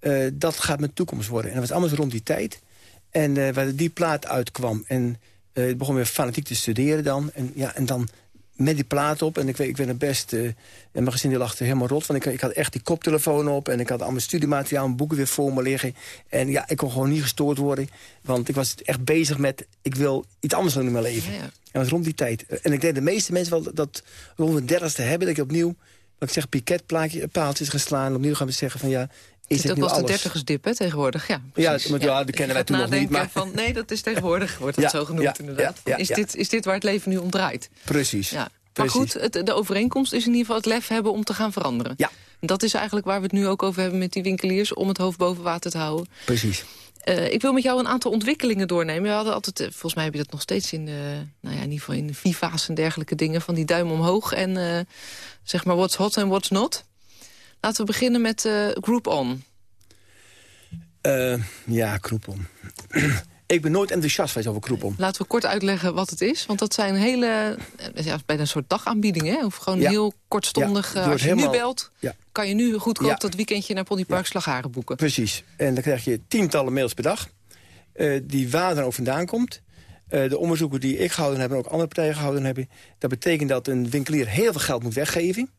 uh, dat gaat mijn toekomst worden. En dat was allemaal rond die tijd. En uh, waar die plaat uitkwam. En ik begon weer fanatiek te studeren dan. En, ja, en dan met die plaat op. En ik weet, ik ben het best... En mijn gezin die lachte helemaal rot. Want ik, ik had echt die koptelefoon op. En ik had al mijn studiemateriaal en boeken weer voor me liggen. En ja, ik kon gewoon niet gestoord worden. Want ik was echt bezig met... Ik wil iets anders doen in mijn leven. Ja, ja. En dat was rond die tijd. En ik denk de meeste mensen wel dat rond de dertigste hebben... dat ik opnieuw, wat ik zeg, piketpaaltjes geslaan. Opnieuw gaan we zeggen van ja... Is het ook was de dertigersdip, hè, tegenwoordig. Ja, ja, maar, ja, dat kennen wij toen nog niet. Maar... Van, nee, dat is tegenwoordig, wordt het ja, zo genoemd ja, inderdaad. Ja, is, dit, is dit waar het leven nu om draait? Precies. Ja. Maar goed, het, de overeenkomst is in ieder geval het lef hebben om te gaan veranderen. Ja. Dat is eigenlijk waar we het nu ook over hebben met die winkeliers... om het hoofd boven water te houden. Precies. Uh, ik wil met jou een aantal ontwikkelingen doornemen. We hadden altijd, volgens mij heb je dat nog steeds in de, nou ja, in ieder geval in de Viva's en dergelijke dingen... van die duim omhoog en uh, zeg maar what's hot en what's not. Laten we beginnen met uh, Group On. ja, Group On. Ik ben nooit enthousiast geweest over Groupon. Laten we kort uitleggen wat het is. Want dat zijn hele, ja, bijna een soort dagaanbiedingen. Of gewoon heel kortstondig. Ja, als je nu belt, kan je nu goedkoop dat weekendje naar Ponypark Slagharen boeken. Precies. En dan krijg je tientallen mails per dag. Uh, die waar dan ook vandaan komt. Uh, de onderzoeken die ik gehouden heb en ook andere partijen gehouden hebben... dat betekent dat een winkelier heel veel geld moet weggeven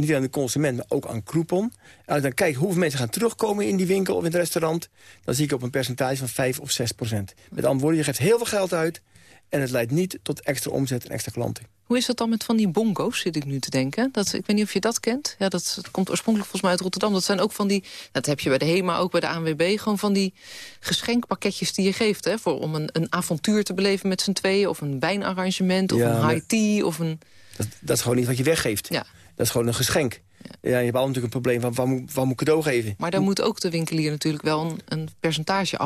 niet aan de consument, maar ook aan Groupon. En als ik dan kijk hoeveel mensen gaan terugkomen in die winkel of in het restaurant... dan zie ik op een percentage van 5 of 6 procent. Met andere woorden, je geeft heel veel geld uit... en het leidt niet tot extra omzet en extra klanten. Hoe is dat dan met van die bongo's, zit ik nu te denken? Dat, ik weet niet of je dat kent. Ja, dat, komt oorspronkelijk volgens mij uit Rotterdam. Dat zijn ook van die, dat heb je bij de HEMA, ook bij de ANWB... gewoon van die geschenkpakketjes die je geeft... Hè, voor, om een, een avontuur te beleven met z'n tweeën... of een wijnarrangement, of een high tea, of een... Dat, dat, is gewoon niet wat je weggeeft. Ja. Dat is gewoon een geschenk. Ja, je hebt al natuurlijk een probleem van waar moet, waar moet ik cadeau geven? Maar dan moet ook de winkelier natuurlijk wel een, een percentage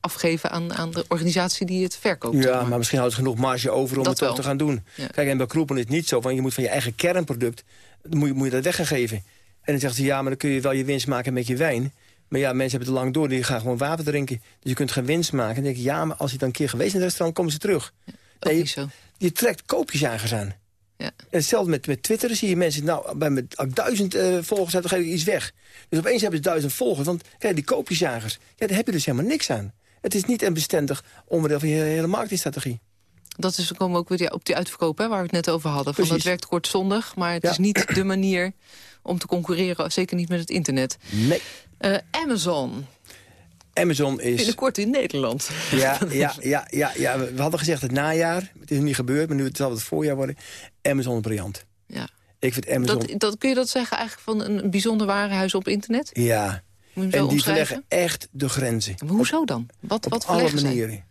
afgeven aan, aan de organisatie die het verkoopt. Ja, maar, misschien houdt het genoeg marge over om het toch te gaan doen. Kijk, en bij Kroepen is het niet zo, want je moet van je eigen kernproduct, moet je, moet je dat weg gaan geven. En dan zegt ze, ja, maar dan kun je wel je winst maken met je wijn. Maar ja, mensen hebben het lang door, die gaan gewoon water drinken. Dus je kunt geen winst maken. dan denk ik, ja, maar als je dan een keer geweest in het restaurant, komen ze terug. Ja, nee, zo. Je, je trekt koopjesjagers aan. Ja. En hetzelfde met, met Twitter zie je mensen... nou, bij met duizend uh, volgers dan geef ik iets weg. Dus opeens hebben ze duizend volgers. Want kijk, die koopjesjagers, ja, daar heb je dus helemaal niks aan. Het is niet een bestendig onderdeel van je hele marketingstrategie. Dat is, we komen ook weer op die uitverkoop hè, waar we het net over hadden. Van, dat werkt kortzondig, maar het is niet de manier om te concurreren. Zeker niet met het internet. Nee. Uh, Amazon. Amazon is... Binnenkort in Nederland. Ja, ja, ja, ja, ja, we hadden gezegd het najaar. Het is niet gebeurd, maar nu zal het voorjaar worden. Amazon is briljant. Ja. Ik vind Amazon... Dat, dat, kun je dat zeggen eigenlijk van een bijzonder warenhuis op internet? Ja. En die verleggen echt de grenzen. Maar hoezo dan? Wat, op wat alle manieren.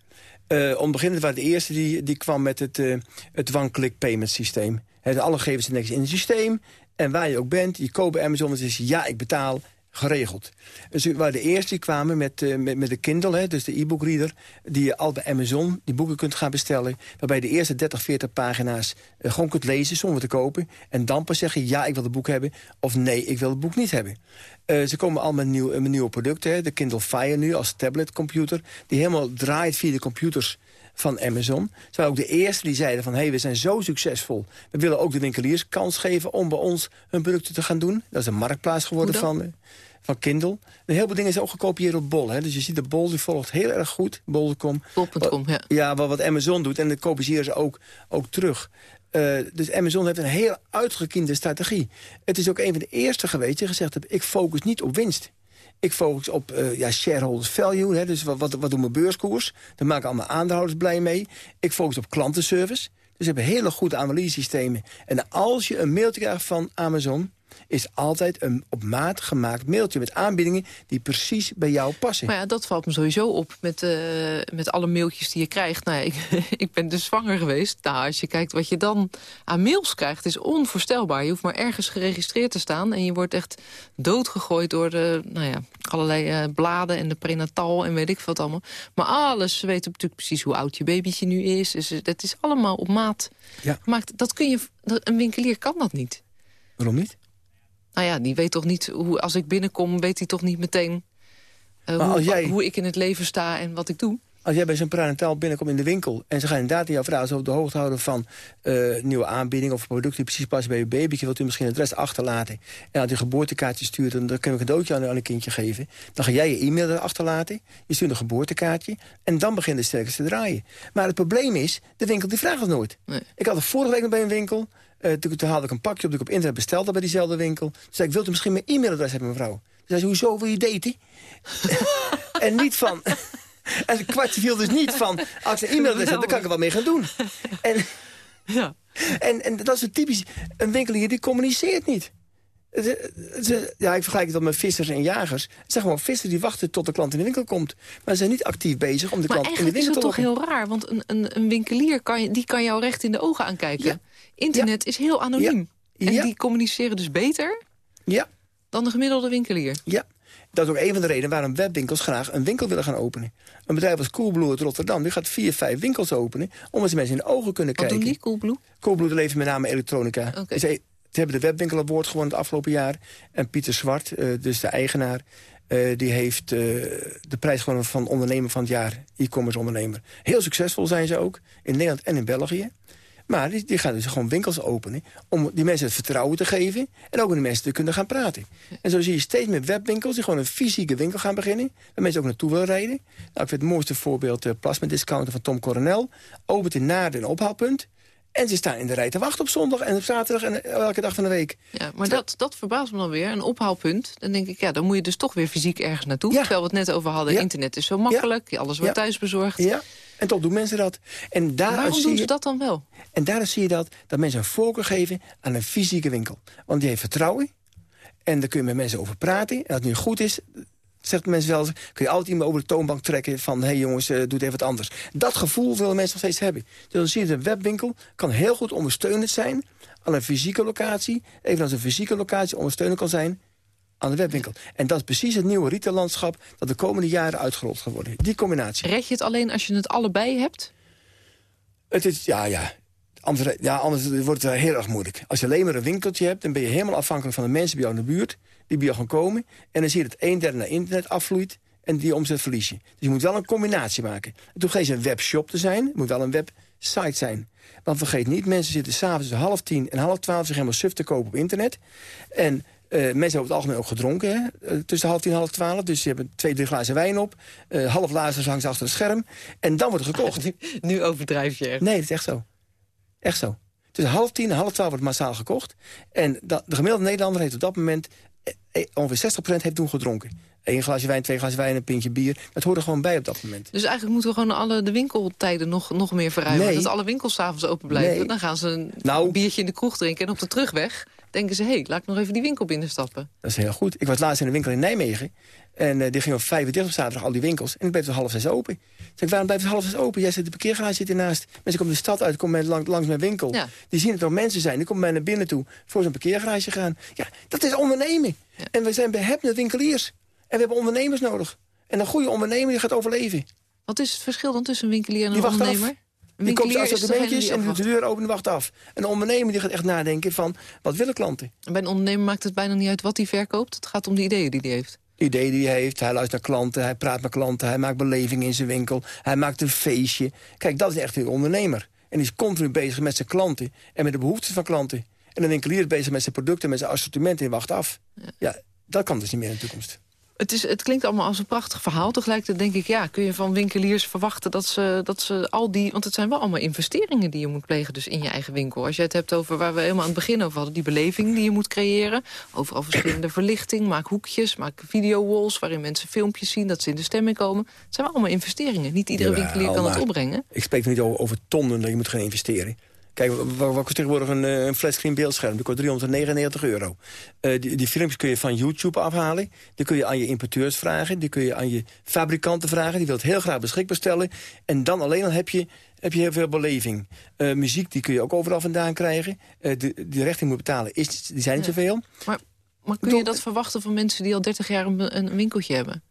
Uh, om te beginnen waren de eerste die, die kwam met het, uh, het one-click payment systeem. He, alle gegevens zijn in het systeem. En waar je ook bent, je koopt bij Amazon, het is ja, ik betaal geregeld. Dus waren de eerste kwamen met, uh, met, met de Kindle, hè, dus de e-book reader... die je al bij Amazon die boeken kunt gaan bestellen... waarbij je de eerste 30, 40 pagina's uh, gewoon kunt lezen zonder te kopen... en dan pas zeggen, ja, ik wil het boek hebben... of nee, ik wil het boek niet hebben. Uh, ze komen al met, nieuw, nieuwe producten. Hè. De Kindle Fire nu als tabletcomputer... die helemaal draait via de computers van Amazon. Ze waren ook de eerste die zeiden van... hé, hey, we zijn zo succesvol. We willen ook de winkeliers kans geven om bij ons hun producten te gaan doen. Dat is een marktplaats geworden van, van Kindle. Een heleboel dingen zijn ook gekopieerd op Bol. Hè. Dus je ziet de Bol, die volgt heel erg goed. Bol.com. Bol.com, ja. Ja, wat, wat Amazon doet. En dat kopiëren ze ook, ook terug. Uh, dus Amazon heeft een heel uitgekiende strategie. Het is ook een van de eerste geweest die gezegd hebben... ik focus niet op winst. Ik focus op eh, ja, shareholders value, hè, dus wat, wat, doen mijn beurskoers. Daar maken allemaal aandeelhouders blij mee. Ik focus op klantenservice. Dus hebben hele goede analysesystemen. En als je een mailtje krijgt van Amazon is altijd een op maat gemaakt mailtje... met aanbiedingen die precies bij jou passen. Maar ja, dat valt me sowieso op met, uh, met alle mailtjes die je krijgt. Nou, ik, ik ben dus zwanger geweest. Nou, als je kijkt wat je dan aan mails krijgt, is onvoorstelbaar. Je hoeft maar ergens geregistreerd te staan... en je wordt echt doodgegooid door de, nou ja, allerlei uh, bladen en de prenatal... en weet ik wat allemaal. Maar alles, ze weten natuurlijk precies hoe oud je babytje nu is. Dus het is allemaal op maat ja. gemaakt. Dat kun je, een winkelier kan dat niet. Waarom niet? Nou ja, die weet toch niet hoe als ik binnenkom, weet hij toch niet meteen uh, hoe, jij, hoe, ik in het leven sta en wat ik doe. Als jij bij zo'n parental binnenkomt in de winkel... en ze gaan inderdaad in jouw vragen zo op de hoogte houden van uh, nieuwe aanbiedingen... of producten die precies passen bij je babytje... wilt u misschien het rest achterlaten. En als je geboortekaartje stuurt... dan kunnen we een cadeautje aan, aan een kindje geven. Dan ga jij je e-mail achterlaten. Je stuurt een geboortekaartje. En dan begint de sterkste te draaien. Maar het probleem is, de winkel die vraagt het nooit. Nee. Ik had het vorige week nog bij een winkel... Uh, toen, toen haalde ik een pakje op dat ik op internet bestelde bij diezelfde winkel. Toen zei ik, wilt u misschien mijn e-mailadres hebben, mevrouw? Toen zei ze, hoezo wil je daten? en niet van... en het kwartje viel dus niet van, als ik een e-mailadres heb, dan kan ik er wat mee gaan doen. En, ja. en, en dat is het typisch. Een winkelier die communiceert niet. Ze, ze, ja, ik vergelijk het dan met vissers en jagers. Het zijn gewoon vissers die wachten tot de klant in de winkel komt. Maar ze zijn niet actief bezig om de maar klant in de winkel te Maar is het toch heel raar? Want een, een, een winkelier kan, je, die kan jou recht in de ogen aankijken. Ja. Internet is heel anoniem. Ja. En Ja. die communiceren dus beter Ja, dan de gemiddelde winkelier. ja. Dat is ook een van de redenen waarom webwinkels graag een winkel willen gaan openen. Een bedrijf als Coolblue uit Rotterdam die gaat vier, vijf winkels openen... omdat ze mensen in de ogen kunnen Wat kijken. doen die, Coolblue? Coolblue levert met name elektronica. Ze hebben de webwinkel award gewonnen het afgelopen jaar. En Pieter Zwart, eh, dus de eigenaar... eh, die heeft eh, de prijs gewonnen van ondernemer van het jaar. E-commerce ondernemer. Heel succesvol zijn ze ook. In Nederland en in België. Maar die, die gaan dus gewoon winkels openen... om die mensen het vertrouwen te geven... en ook om die mensen te kunnen gaan praten. En zo zie je steeds meer webwinkels... die gewoon een fysieke winkel gaan beginnen... waar mensen ook naartoe willen rijden. Nou, ik vind het mooiste voorbeeld... de plasma discounter van Tom Coronel. Opent in Naarden een ophaalpunt... En ze staan in de rij te wachten op zondag en op zaterdag en elke dag van de week. Ja, maar dat, dat verbaast me dan weer. Een ophaalpunt. Dan denk ik, ja, dan moet je dus toch weer fysiek ergens naartoe. Terwijl we het net over hadden, Ja. internet is zo makkelijk. Alles wordt Ja. thuis bezorgd. Ja, en toch doen mensen dat. En Waarom zie doen je, ze dat dan wel? En daarom zie je dat, dat mensen een voorkeur geven aan een fysieke winkel. Want die heeft vertrouwen. En daar kun je met mensen over praten. En als het nu goed is, zegt mensen wel eens... kun je altijd iemand over de toonbank trekken van... hé hey jongens, eh, doe het even wat anders. Dat gevoel willen mensen nog steeds hebben. Dus dan zie je dat een webwinkel kan heel goed ondersteunend zijn... aan een fysieke locatie. Evenals een fysieke locatie ondersteunend kan zijn aan de webwinkel. En dat is precies het nieuwe retaillandschap... dat de komende jaren uitgerold gaat worden. Die combinatie. Red je het alleen als je het allebei hebt? Het is, ja, ja. Anders, ja, anders wordt het heel erg moeilijk. Als je alleen maar een winkeltje hebt, dan ben je helemaal afhankelijk van de mensen bij jou in de buurt. Die bij jou gaan komen. En dan zie je dat een derde naar internet afvloeit. En die omzet verlies je. Dus je moet wel een combinatie maken. Het hoeft geen webshop te zijn. Het moet wel een website zijn. Want vergeet niet, mensen zitten s'avonds tussen half tien en half twaalf... zich helemaal suf te kopen op internet. En mensen hebben over het algemeen ook gedronken, hè? eh, tussen half tien en half twaalf. Dus ze hebben twee, drie glazen wijn op. Eh, half lazers hangt ze achter het scherm. En dan wordt er gekocht. Nu overdrijf je echt. Nee, dat is echt zo. Echt zo. Tussen half tien en half twaalf wordt massaal gekocht. En de gemiddelde Nederlander heeft op dat moment... eh, eh, ongeveer 60% heeft toen gedronken. Eén glaasje wijn, twee glazen wijn, een pintje bier. Dat hoort er gewoon bij op dat moment. Dus eigenlijk moeten we gewoon alle de winkeltijden nog, nog meer verruimen. Nee. Dat alle winkels s'avonds open blijven. Nee. Dan gaan ze een Nou. biertje in de kroeg drinken. En op de terugweg denken ze... hé, hey, laat ik nog even die winkel binnenstappen. Dat is heel goed. Ik was laatst in een winkel in Nijmegen. En eh, die ging op 35 op zaterdag, al die winkels. En ik bleef tot half zes open. Zeg ik, waarom blijft het half zes open? Jij zit de parkeergarage zit ernaast. Mensen komen de stad uit, komen lang, langs mijn winkel. Ja. Die zien dat er mensen zijn. Die komen mij naar binnen toe voor zo'n parkeergarage gaan. Ja, dat is ondernemen. En we zijn behepende winkeliers. En we hebben ondernemers nodig. En een goede ondernemer die gaat overleven. Wat is het verschil dan tussen een winkelier en een af. Een Die komt als beentjes die en doet de deur open en wacht af. Een ondernemer die gaat echt nadenken van, wat willen klanten? En Bij een ondernemer maakt het bijna niet uit wat hij verkoopt. Het gaat om de ideeën die hij heeft. De ideeën die hij heeft, hij luistert naar klanten, hij praat met klanten... hij maakt beleving in zijn winkel, hij maakt een feestje. Kijk, dat is echt een ondernemer. En die is continu bezig met zijn klanten en met de behoeften van klanten. En een winkelier is bezig met zijn producten, met zijn assortiment en wacht af. Ja. dat kan dus niet meer in de toekomst. Het, is, het klinkt allemaal als een prachtig verhaal. Tegelijkertijd denk ik, ja, kun je van winkeliers verwachten dat ze, dat ze al die... Want het zijn wel allemaal investeringen die je moet plegen dus in je eigen winkel. Als je het hebt over waar we helemaal aan het begin over hadden... die beleving die je moet creëren. Overal verschillende verlichting, maak hoekjes, maak video-walls... waarin mensen filmpjes zien, dat ze in de stemming komen. Het zijn wel allemaal investeringen. Niet iedere winkelier kan het opbrengen. Ik spreek niet over, over tonnen dat je moet gaan investeren. Kijk, wat kost tegenwoordig een, eh, een flatscreen beeldscherm? Dat kost 399 euro. Eh, die, die filmpjes kun je van YouTube afhalen. Die kun je aan je importeurs vragen. Die kun je aan je fabrikanten vragen. Die wil het heel graag beschikbaar stellen. En dan alleen al heb je, heb je heel veel beleving. Eh, muziek die kun je ook overal vandaan krijgen. De, recht die je moet betalen, is, die zijn niet Ja. zoveel. Maar, maar kun je dat verwachten van mensen die al 30 jaar een, een winkeltje hebben?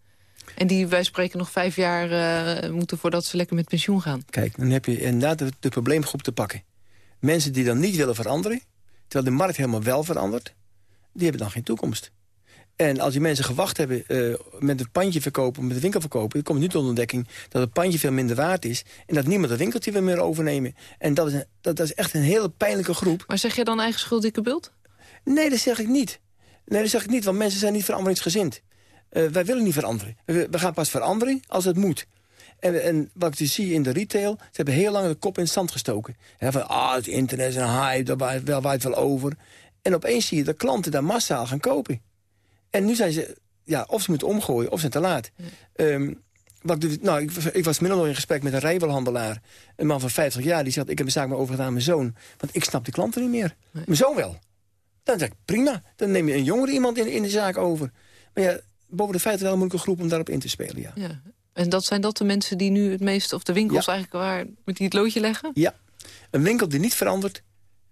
En die, wij spreken, nog vijf jaar moeten voordat ze lekker met pensioen gaan. Kijk, dan heb je inderdaad de, de probleemgroep te pakken. Mensen die dan niet willen veranderen... terwijl de markt helemaal wel verandert... die hebben dan geen toekomst. En als die mensen gewacht hebben eh, met het pandje verkopen... met de winkel verkopen... dan komt nu tot ontdekking dat het pandje veel minder waard is... en dat niemand het winkeltje wil meer overnemen. En dat is, een- dat, dat is echt een hele pijnlijke groep. Maar zeg je dan eigen schuld, dikke bult? Nee, dat zeg ik niet. Nee, dat zeg ik niet, want mensen zijn niet veranderingsgezind. Eh, wij willen niet veranderen. We, we gaan pas veranderen als het moet. En, en wat ik dus zie in de retail, ze hebben heel lang de kop in het zand gestoken. Van, ah, het internet is een hype, daar waait wel, waait wel over. En opeens zie je dat klanten daar massaal gaan kopen. En nu zijn ze, ja, of ze moeten omgooien, of ze zijn te laat. Ehm, wat ik, nou, ik, ik was nog in gesprek met een rijwelhandelaar. Een man van 50 jaar, die zegt, ik heb mijn zaak maar overgedaan aan mijn zoon. Want ik snap de klanten niet meer. Mijn zoon wel. Dan zeg ik, prima. Dan neem je een jongere iemand in, in de zaak over. Maar ja, boven de 50 wel een moeilijke groep om daarop in te spelen, ja. Ja. En dat zijn dat de mensen die nu het meeste, of de winkels eigenlijk waar, met die het loodje leggen? Ja, een winkel die niet verandert,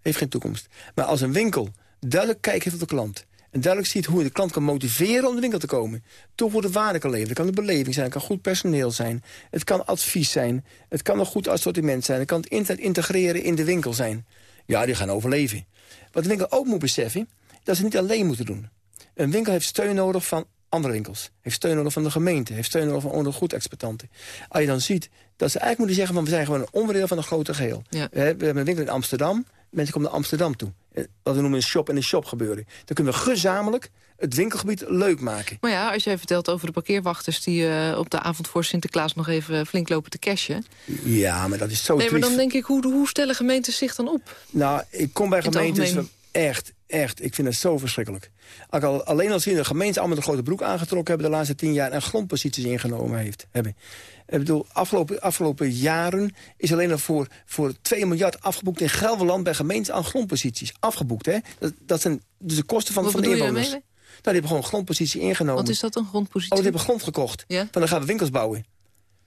heeft geen toekomst. Maar als een winkel duidelijk kijkt heeft op de klant... en duidelijk ziet hoe je de klant kan motiveren om de winkel te komen... toegevoegde waarde kan leveren, het kan de beleving zijn... het kan goed personeel zijn, het kan advies zijn... het kan een goed assortiment zijn... het kan het internet integreren in de winkel zijn. Ja, die gaan overleven. Wat de winkel ook moet beseffen, dat ze niet alleen moeten doen. Een winkel heeft steun nodig van andere winkels. Heeft steun nodig van de gemeente. Heeft steun nodig van ondergoedexploitanten. Als je dan ziet dat ze eigenlijk moeten zeggen... van we zijn gewoon een onderdeel van een grote geheel. Ja. We hebben een winkel in Amsterdam. Mensen komen naar Amsterdam toe. Eh, Wat we noemen een shop in een shop gebeuren. Dan kunnen we gezamenlijk het winkelgebied leuk maken. Maar ja, als jij vertelt over de parkeerwachters... die eh, op de avond voor Sinterklaas nog even flink lopen te cashen... Ja, maar dat is zo nee, maar dan denk ik, hoe, hoe stellen gemeentes zich dan op? Nou, ik kom bij gemeentes algemeen. Echt, echt, ik vind het zo verschrikkelijk. Als ik al, alleen al zie dat de gemeenten allemaal de grote broek aangetrokken hebben... de laatste tien jaar en grondposities ingenomen heeft, hebben. Ik bedoel, afgelopen, afgelopen jaren is alleen al voor, voor 2 miljard afgeboekt in Gelderland... bij gemeenten aan grondposities. Afgeboekt, hè? Dat, dat zijn dus de kosten van, Wat van de je inwoners. Nou, die hebben gewoon grondpositie ingenomen. Wat is dat, een grondpositie? Oh, die hebben grond gekocht. Ja? Van dan gaan we winkels bouwen.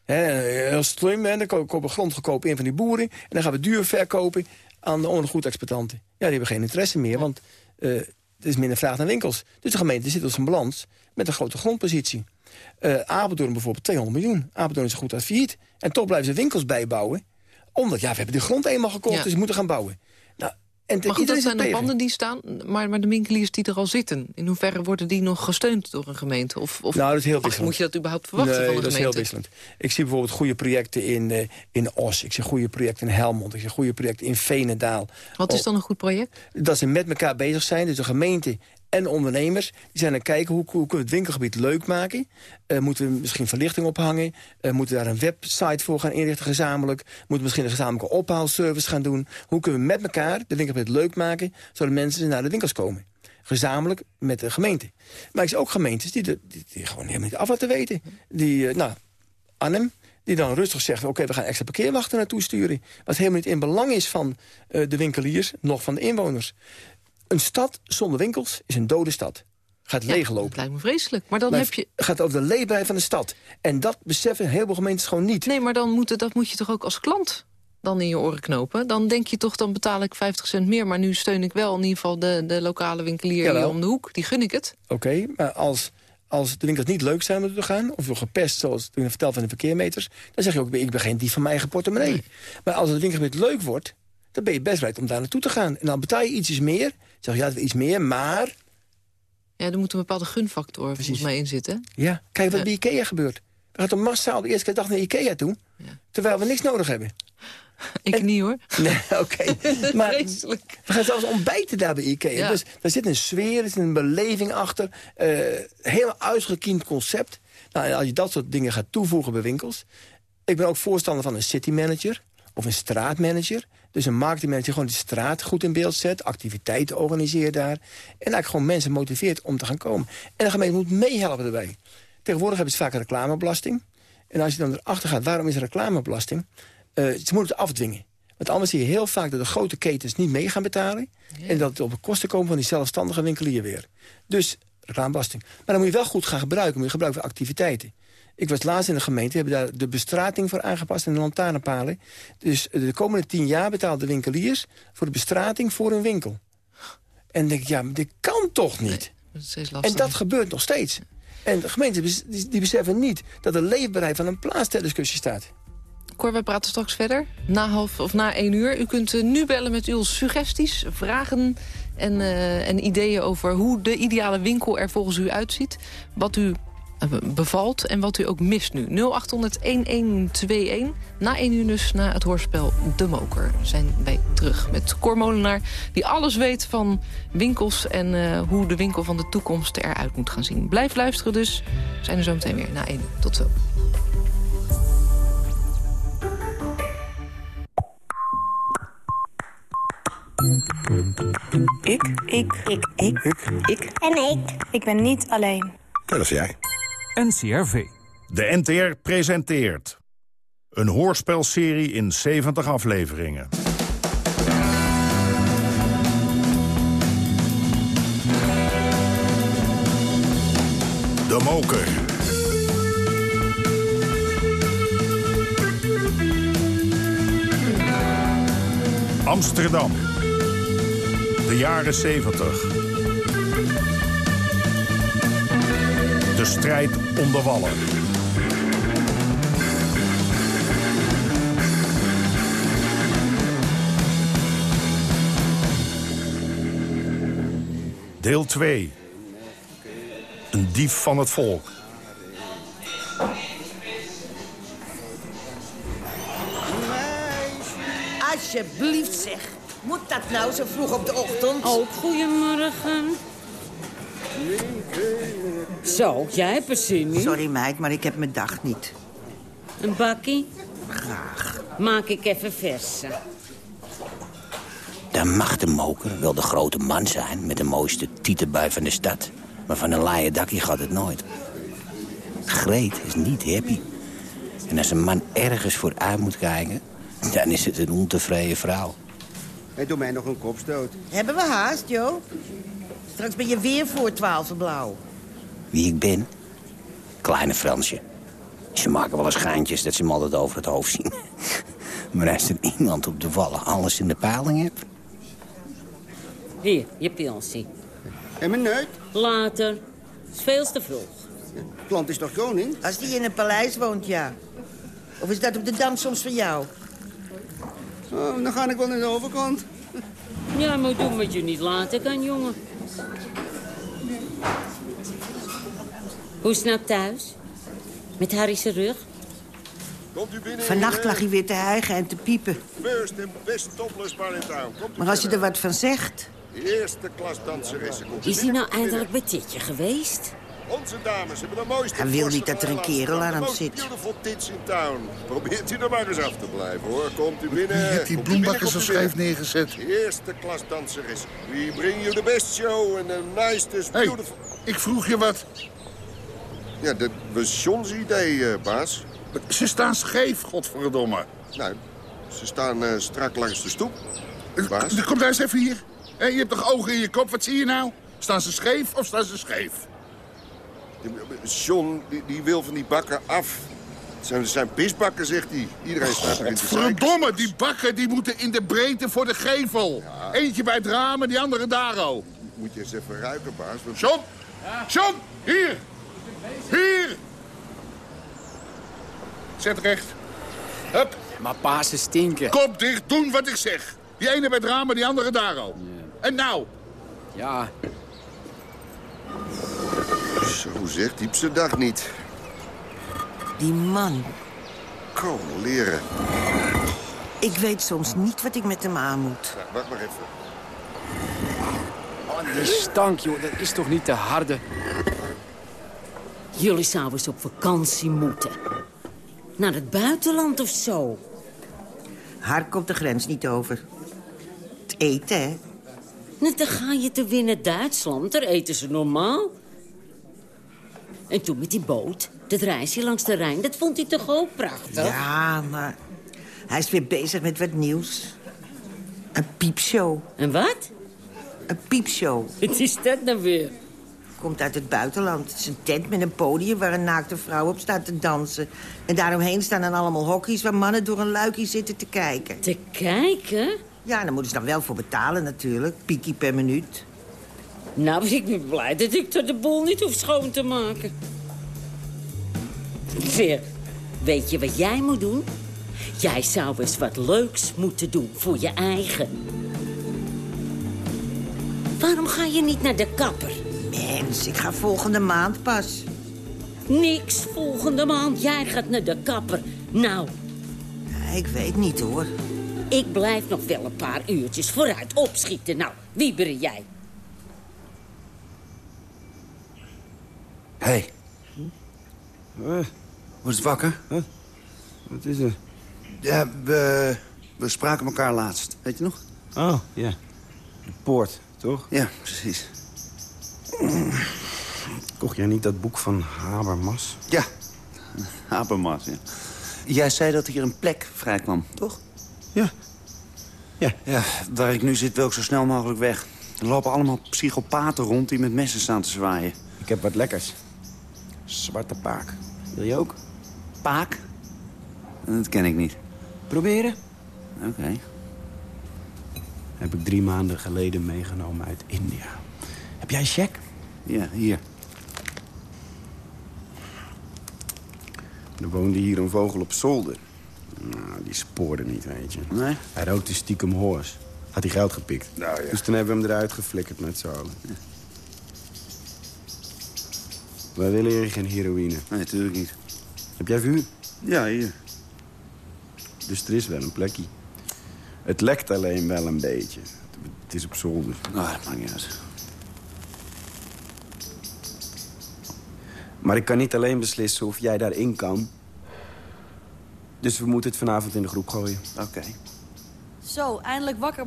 Hè, heel slim, hè? dan ko- kopen we grond gekopen in van die boeren... en dan gaan we duur verkopen aan de ondergoedexploitanten. Ja, die hebben geen interesse meer, want eh, er is minder vraag naar winkels. Dus de gemeente zit op zijn balans met een grote grondpositie. Eh Apeldoorn bijvoorbeeld 200 miljoen. Apeldoorn is goed uit failliet. En toch blijven ze winkels bijbouwen. Omdat, ja, we hebben de grond eenmaal gekocht, Ja. dus we moeten gaan bouwen. En Maar goed, dat zijn de panden die staan, maar, maar de winkeliers die er al zitten... in hoeverre worden die nog gesteund door een gemeente? Of, of Nou, dat is heel mag- wisselend. moet je dat überhaupt verwachten nee, van een dat is gemeente? heel wisselend. Ik zie bijvoorbeeld goede projecten in, eh, in Os. Ik zie goede projecten in Helmond. Ik zie goede projecten in Veenendaal. Wat is dan een goed project? Dat ze met elkaar bezig zijn. Dus de gemeente en ondernemers. Die zijn aan het kijken hoe, hoe kunnen we het winkelgebied leuk maken. Eh, moeten we misschien verlichting ophangen? Eh, moeten we daar een website voor gaan inrichten gezamenlijk? Moeten we misschien een gezamenlijke ophaalservice gaan doen? Hoe kunnen we met elkaar de winkelgebied leuk maken... zodat mensen naar de winkels komen? Gezamenlijk met de gemeente. Maar ik zie ook gemeentes die, die, gewoon helemaal niet af laten weten. Die, eh, nou, Arnhem, die dan rustig zegt... oké, we gaan extra parkeerwachten naartoe sturen. Wat helemaal niet in belang is van de winkeliers... nog van de inwoners. Een stad zonder winkels is een dode stad. Gaat Ja, leeglopen. Dat lijkt me vreselijk. Maar dan heb je... Gaat over de leefbaarheid van de stad. En dat beseffen heel veel gemeentes gewoon niet. Nee, maar dan moet, het- dat moet je toch ook als klant dan in je oren knopen? Dan denk je toch, dan betaal ik 50 cent meer... maar nu steun ik wel in ieder geval de, de lokale winkelier hier om de hoek. Die gun ik het. Oké, maar als, als de winkels niet leuk zijn om te gaan... of je gepest, zoals toen je verteld van de verkeermeters... dan zeg je ook, ik ben geen dief van mijn eigen portemonnee. Maar als het winkelgebied leuk wordt, dan ben je best bereid om daar naartoe te gaan. En dan betaal je ietsjes meer. Zeg ja, iets meer, maar... Ja, er moet een bepaalde gunfactor volgens mij in zitten. Ja, kijk wat bij Ikea gebeurt. We gaan massaal de eerste keer dag naar Ikea toe... terwijl we niks nodig hebben. Ik niet hoor. Nee, oké. Maar Vreselijk. we gaan zelfs ontbijten daar bij Ikea. Ja. Dus daar zit een sfeer, er zit een beleving achter. eh heel uitgekiend concept. Nou, en als je dat soort dingen gaat toevoegen bij winkels... Ik ben ook voorstander van een city manager of een straatmanager. Dus een marketingmanager gewoon de straat goed in beeld zet. Activiteiten organiseert daar. En eigenlijk gewoon mensen motiveert om te gaan komen. En de gemeente moet meehelpen erbij. Tegenwoordig hebben ze vaak een reclamebelasting. En als je dan erachter gaat, waarom is er reclamebelasting? Eh, ze moeten het afdwingen. Want anders zie je heel vaak dat de grote ketens niet mee gaan betalen. En dat het op de kosten komt van die zelfstandige winkelier weer. Dus reclamebelasting. Maar dan moet je wel goed gaan gebruiken. Moet je gebruiken voor activiteiten. Ik was laatst in de gemeente, we hebben daar de bestrating voor aangepast... en de lantaarnpalen. Dus de komende tien jaar betalen de winkeliers... voor de bestrating voor hun winkel. En dan denk ik, ja, maar dit kan toch niet? Dat is steeds en dat gebeurt nog steeds. En de gemeenten die, beseffen niet dat de leefbaarheid van een plaats ter discussie staat. Cor, wij praten straks verder. Na half of na één uur. U kunt eh, nu bellen met uw suggesties, vragen en, eh, en ideeën over hoe de ideale winkel er volgens u uitziet. Wat u bevalt en wat u ook mist nu. 0800-1121. Na één uur dus, na het hoorspel De Moker, zijn wij terug met Cor Molenaar... die alles weet van winkels en eh, hoe de winkel van de toekomst eruit moet gaan zien. Blijf luisteren dus. We zijn er zo meteen weer na één uur. Tot zo. Ik, ik, ik, ik, ik. En ik. Ik ben niet alleen. Dat is jij. NCRV. De NTR presenteert... een hoorspelserie in 70 afleveringen. De Moker. Amsterdam. De jaren 70. De strijd onder wallen. Deel 2. Een dief van het volk. Alsjeblieft zeg. Moet dat nou zo vroeg op de ochtend? Ook goedemorgen. Zo, jij hebt er zin in. Sorry meid, maar ik heb mijn dag niet. Een bakkie? Graag. Maak ik even verse. Dan mag de moker wel de grote man zijn... met de mooiste tietenbui van de stad. Maar van een laaie dakje gaat het nooit. Greet is niet happy. En als een man ergens voor uit moet kijken... dan is het een ontevreden vrouw. Hij doet mij nog een kopstoot. Hebben we haast, Jo? Straks ben je weer voor twaalf blauw. Wie ik ben? Kleine Fransje. Ze maken wel eens geintjes dat ze me altijd over het hoofd zien. maar als er iemand op de wallen alles in de paling hebt... Hier, je pilsie. En mijn neut? Later. is veel te vroeg. Plant is toch koning? Als die in een paleis woont, ja. Of is dat op de dam soms van jou? Oh, dan ga ik wel naar de overkant. Ja, maar doen wat je niet laten kan, jongen. Hoe is het nou thuis? Met Harry zijn rug? Komt u binnen, Vannacht lag hij weer te hijgen en te piepen. First and best topless bar in town. Komt u Maar als je er wat van zegt... De eerste klas danseressen. Is hij nou eindelijk bij Titje geweest? Onze dames hebben de mooiste... Hij wil niet dat er een kerel aan hem zit. beautiful tits in town. Probeert u er maar eens af te blijven, hoor. Komt u binnen. Wie heeft die bloembakken zo binnen. neergezet? Eerste klas danseres. We bring you the best show and the nicest Hey, beautiful... ik vroeg je wat. Ja, dat was John's idee, eh, baas. Ze staan scheef, godverdomme. Nou, ze staan eh, strak langs de stoep, baas. Kom daar eens even hier. Hé, je hebt toch ogen in je kop, wat zie je nou? Staan ze scheef of staan ze scheef? John, die, die wil van die bakken af. Het zijn, het zijn pisbakken, zegt hij. Iedereen staat erin te. Verdomme, die bakken die moeten in de breedte voor de gevel. Eentje bij het raam en die andere daar al. Moet je eens even ruiken, baas. want- John! John, hier! Hier! Zet recht. Hup. Maar pasen stinken. Kop dicht, doen wat ik zeg. Die ene bij het raam en die andere daar al. En nou? Ja, Zo zegt diep zijn dag niet. Die man. Komen leren. Ik weet soms niet wat ik met hem aan moet. Ja, wacht maar even. Oh, die stank, joh. Dat is toch niet te harde? Jullie zouden eens op vakantie moeten. Naar het buitenland of zo. Haar komt de grens niet over. Het eten, hè? Net dan ga je te winnen Duitsland. Daar eten ze normaal. En toen met die boot, dat reisje langs de Rijn... dat vond hij toch ook prachtig? Ja, maar hij is weer bezig met wat nieuws. Een piepshow. En wat? Een piepshow. Wat is dat nou weer? Komt uit het buitenland. Het is een tent met een podium waar een naakte vrouw op staat te dansen. En daaromheen staan dan allemaal hokjes waar mannen door een luikje zitten te kijken. Te kijken? Ja, daar moeten ze dan wel voor betalen natuurlijk. Piekie per minuut. Nou, ik ben blij dat ik de boel niet hoef schoon te maken. Veer, weet je wat jij moet doen? Jij zou eens wat leuks moeten doen voor je eigen. Waarom ga je niet naar de kapper? Mens, ik ga volgende maand pas. Niks volgende maand. Jij gaat naar de kapper. Nou, ik weet niet hoor. Ik blijf nog wel een paar uurtjes vooruit opschieten. Nou, wie ben jij? Hé. Hey. Wordt het wakker? Wat is er? Ja, we, we spraken elkaar laatst. Weet je nog? Oh, ja. De poort, toch? Ja, precies. Kocht jij niet dat boek van Habermas? Ja, Habermas, ja. Jij zei dat hier een plek vrij kwam, toch? Ja. Ja. Ja, waar ik nu zit wil ik zo snel mogelijk weg. Er lopen allemaal psychopaten rond die met messen staan te zwaaien. Ik heb wat lekkers. Zwarte paak. Wil je ook? Paak? Dat ken ik niet. Proberen? Oké. Heb ik drie maanden geleden meegenomen uit India. Heb jij een check? Ja, hier. Er woonde hier een vogel op zolder. Nou, die spoorde niet, weet je. Nee? Hij rookte stiekem hoors. Had hij geld gepikt. Nou ja. Dus toen hebben we hem eruit geflikkerd met z'n allen. Wij willen hier geen heroïne. Nee, natuurlijk niet. Heb jij vuur? Ja, hier. Dus er is wel een plekje. Het lekt alleen wel een beetje. Het is op zolder. Nou, dat maakt niet uit. Maar ik kan niet alleen beslissen of jij daarin kan. Dus we moeten het vanavond in de groep gooien. Oké. Zo, eindelijk wakker.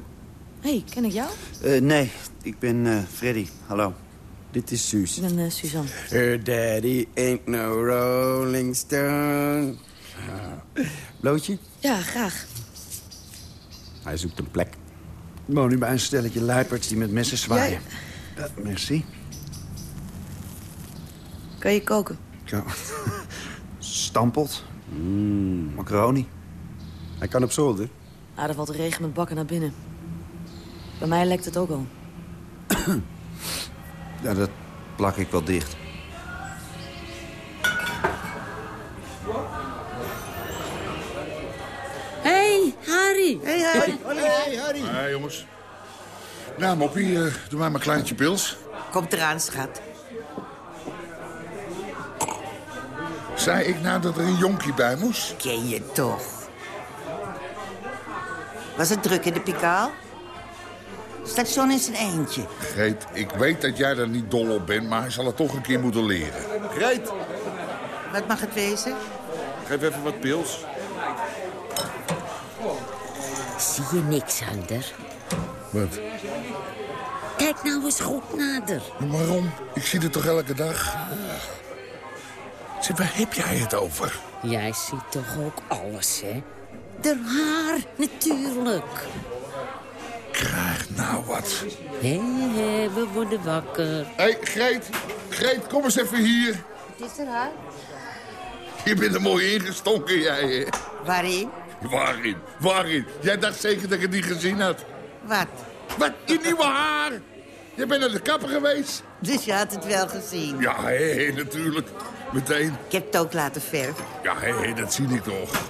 Hé, hey, ken ik jou? Eh, nee, ik ben eh, Freddy. Hallo. Dit is Suus. Ik ben eh, Suzanne. Her daddy ain't no rolling stone. Blootje? Ja, graag. Hij zoekt een plek. Ik woon nu bij een stelletje luiperds die met messen zwaaien. Ja, merci. Kan je koken? Ja. Stampot. Mm. Macaroni. Hij kan op zolder. Ah, er valt regen met bakken naar binnen. Bij mij lekt het ook al. Ja, dat plak ik wel dicht. hey, Harry. Hé, hey, Harry. Hey, Harry. Hey, jongens. Nou, Moppie, eh, doe maar mijn kleintje pils. Komt eraan, schat. Zei ik nou dat er een jonkie bij moest? Ken je toch. Was het druk in de pikaal? Staat John in zijn eentje. Greet, ik weet dat jij er niet dol op bent, maar hij zal het toch een keer moeten leren. Greet, Wat mag het wezen? geef even wat pils. Zie je niks, Hander? Wat? Kijk nou eens goed nader. Maar waarom? Ik zie het toch elke dag? Zeg, waar heb jij het over? Jij ziet toch ook alles, hè? De haar, natuurlijk. Krijg nou wat. Hé, hé, we worden wakker. Hé, hey, Greet. Greet, kom eens even hier. Wat is er, haar? Je bent er mooi ingestonken, jij. hè? Waarin? Waarin? Waarin? Jij dacht zeker dat ik het niet gezien had. Wat? Wat? Je nieuwe haar? Je bent naar de kapper geweest? Dus je had het wel gezien. Ja, hé, hé, natuurlijk. Meteen. Ik heb het ook laten verven. Ja, hé, hé, dat zie ik toch.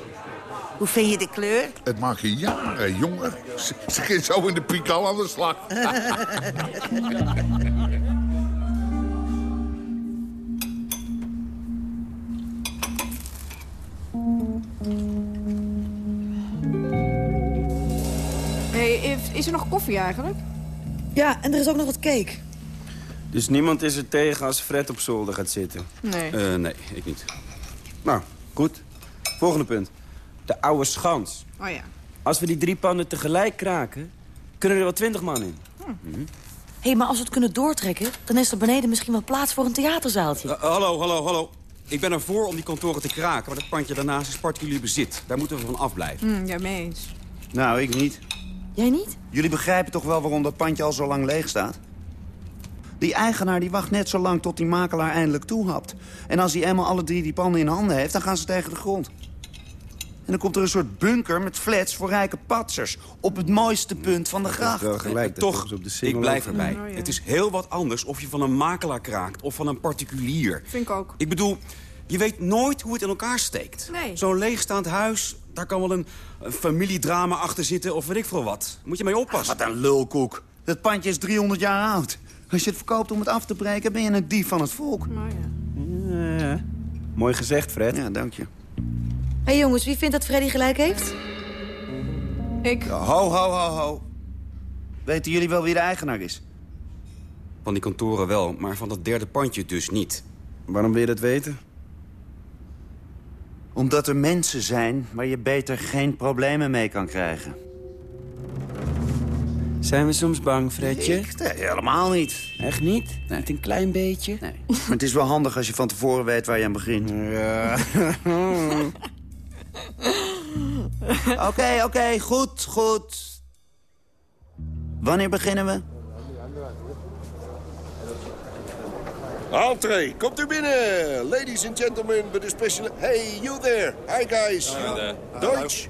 Hoe vind je de kleur? Het maakt je jaren jonger. Ze, ze ging zo in de pikal aan de slag. er nog koffie eigenlijk? Ja, en er is ook nog wat cake. Dus niemand is er tegen als Fred op zolder gaat zitten? Nee. Eh, nee, ik niet. Nou, goed. Volgende punt. De oude schans. Oh ja. Als we die drie pannen tegelijk kraken, kunnen er wel twintig man in. Hé, hey, maar als we het kunnen doortrekken... dan is er beneden misschien wel plaats voor een theaterzaaltje. Uh, hallo, hallo, hallo. Ik ben ervoor om die kantoren te kraken, maar dat pandje daarnaast is particulier bezit. Daar moeten we van afblijven. Hm, ja, mee eens. Nou, ik niet. Jij niet? Jullie begrijpen toch wel waarom dat pandje al zo lang leeg staat? Die eigenaar die wacht net zo lang tot die makelaar eindelijk toehapt. En als hij eenmaal alle drie die panden in handen heeft, dan gaan ze tegen de grond. En dan komt er een soort bunker met flats voor rijke patsers. Op het mooiste punt van de gracht. wel gelijk, dat Toch, op de ik blijf erbij. gedaan. Het is heel wat anders of je van een makelaar kraakt of van een particulier. Vind ik ook. Ik bedoel, je weet nooit hoe het in elkaar steekt. Nee. Zo'n leegstaand huis, daar kan wel een, een familiedrama achter zitten of weet ik veel wat. Moet je mee oppassen. Wat een lulkoek. Dat pandje is 300 jaar oud. Als je het verkoopt om het af te breken, ben je een dief van het volk. Nou ja. Ja, mooi gezegd, Fred. Ja, dank je. Hé hey jongens, wie vindt dat Freddy gelijk heeft? Ik. Ho, ho, ho, ho. Weten jullie wel wie de eigenaar is? Van die kantoren wel, maar van dat derde pandje dus niet. Waarom wil je dat weten? Omdat er mensen zijn waar je beter geen problemen mee kan krijgen. Zijn we soms bang, Fredje? Ik? Nee, helemaal niet. Echt niet? Niet een klein beetje? Nee. Maar het is wel handig als je van tevoren weet waar je aan begint. Ja. Oké, oké, goed, goed. Wanneer beginnen we? Entree, komt u binnen. Ladies and gentlemen, with a special... Hey, you there. Hi, guys. Deutsch?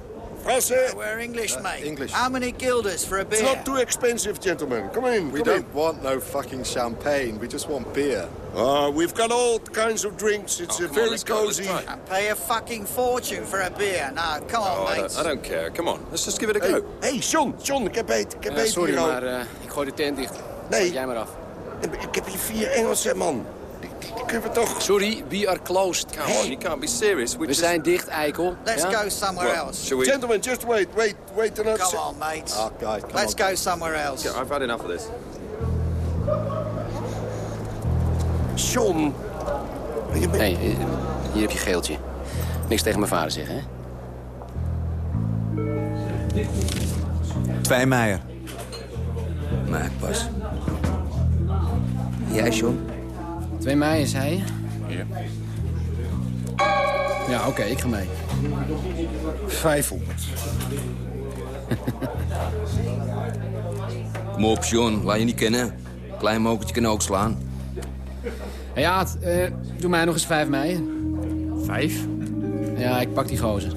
Français? We're English, mate. English. How many guilders for a beer? It's not too expensive, gentlemen. Come in, We come in. don't want no fucking champagne. We just want beer. Uh, we've got all kinds of drinks. It's uh, very cozy. And pay a fucking fortune for a beer. Now, come on, Oh, I, mate. don't, I don't care. Come on, let's just give it a Hey, go. hey, John, John, ik heb beet. Ik heb Ja, beet sorry, maar eh, ik gooi de tent dicht. Nee. Jij maar af. Ik heb hier vier Engelsen, man. Toch... Sorry, we are closed. Come on, you can't be serious. We We just... zijn dicht, eikel. Let's Ja? go somewhere Well, else. we... Gentlemen, just wait, wait, wait another Come on, mate. Oh, guys, come Let's on. go somewhere else. I've had enough of this. John. Bent... Hey, eh, hier heb je geeltje. Niks tegen mijn vader zeggen, hè? Twee Meijer. Maak pas. Jij, John? Twee mei, zei je? Ja, oké, ik ga mee. 500. Kom op, John. Laat je niet kennen. Klein mokertje kan ook slaan. Hey, Aad, eh, doe mij nog eens vijf mei. Vijf? Ja, ik pak die gozer.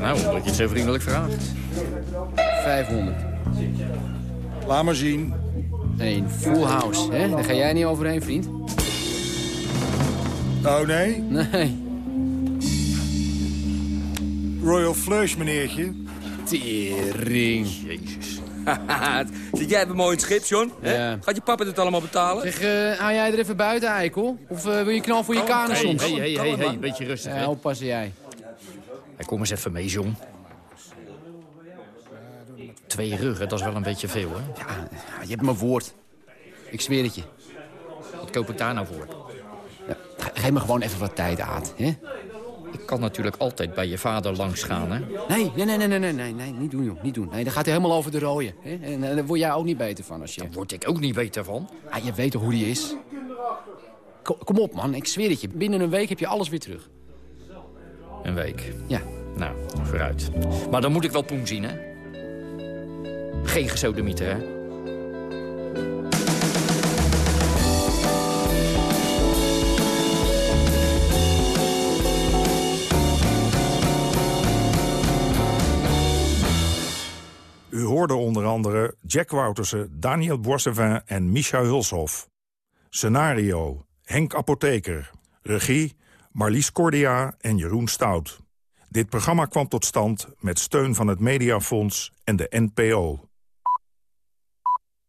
Nou, dat je het zo vriendelijk vraagt. 500. Laat maar zien. Nee, een full house, hè? Daar ga jij niet overheen, vriend. Oh, nee? Nee. Royal Flush, meneertje. Tering. Jezus. Zit jij even mooi in schip, John? Ja. Gaat je papa dit allemaal betalen? Zeg, eh, hou jij er even buiten, eikel? Of eh, wil je knal voor je kanen Hey, soms? hey, hey, hey, hey, een beetje rustig, Ja, oppassen jij. Hey, kom eens even mee, John. Twee ruggen, dat is wel een beetje veel, hè? Ja, je hebt mijn woord. Ik zweer het je. Wat koop ik daar nou voor? Geef me gewoon even wat tijd, Aad. Hè? Ik kan natuurlijk altijd bij je vader langs gaan, hè? Nee, nee, nee, nee, nee, nee, nee, niet doen, joh, niet doen. Nee, dat gaat hij helemaal over de rode. Hè? En eh, daar word jij ook niet beter van als je... Daar word ik ook niet beter van. Ah, je weet toch hoe die is? Kom, op, man, ik zweer het je. Binnen een week heb je alles weer terug. Een week? Ja. Nou, vooruit. Maar dan moet ik wel poen zien, hè? Geen gesodemieter, hè? U hoorde onder andere Jack Woutersen, Daniel Boissevin en Micha Hulshoff. Scenario, Henk Apotheker. Regie, Marlies Cordia en Jeroen Stout. Dit programma kwam tot stand met steun van het Mediafonds en de NPO.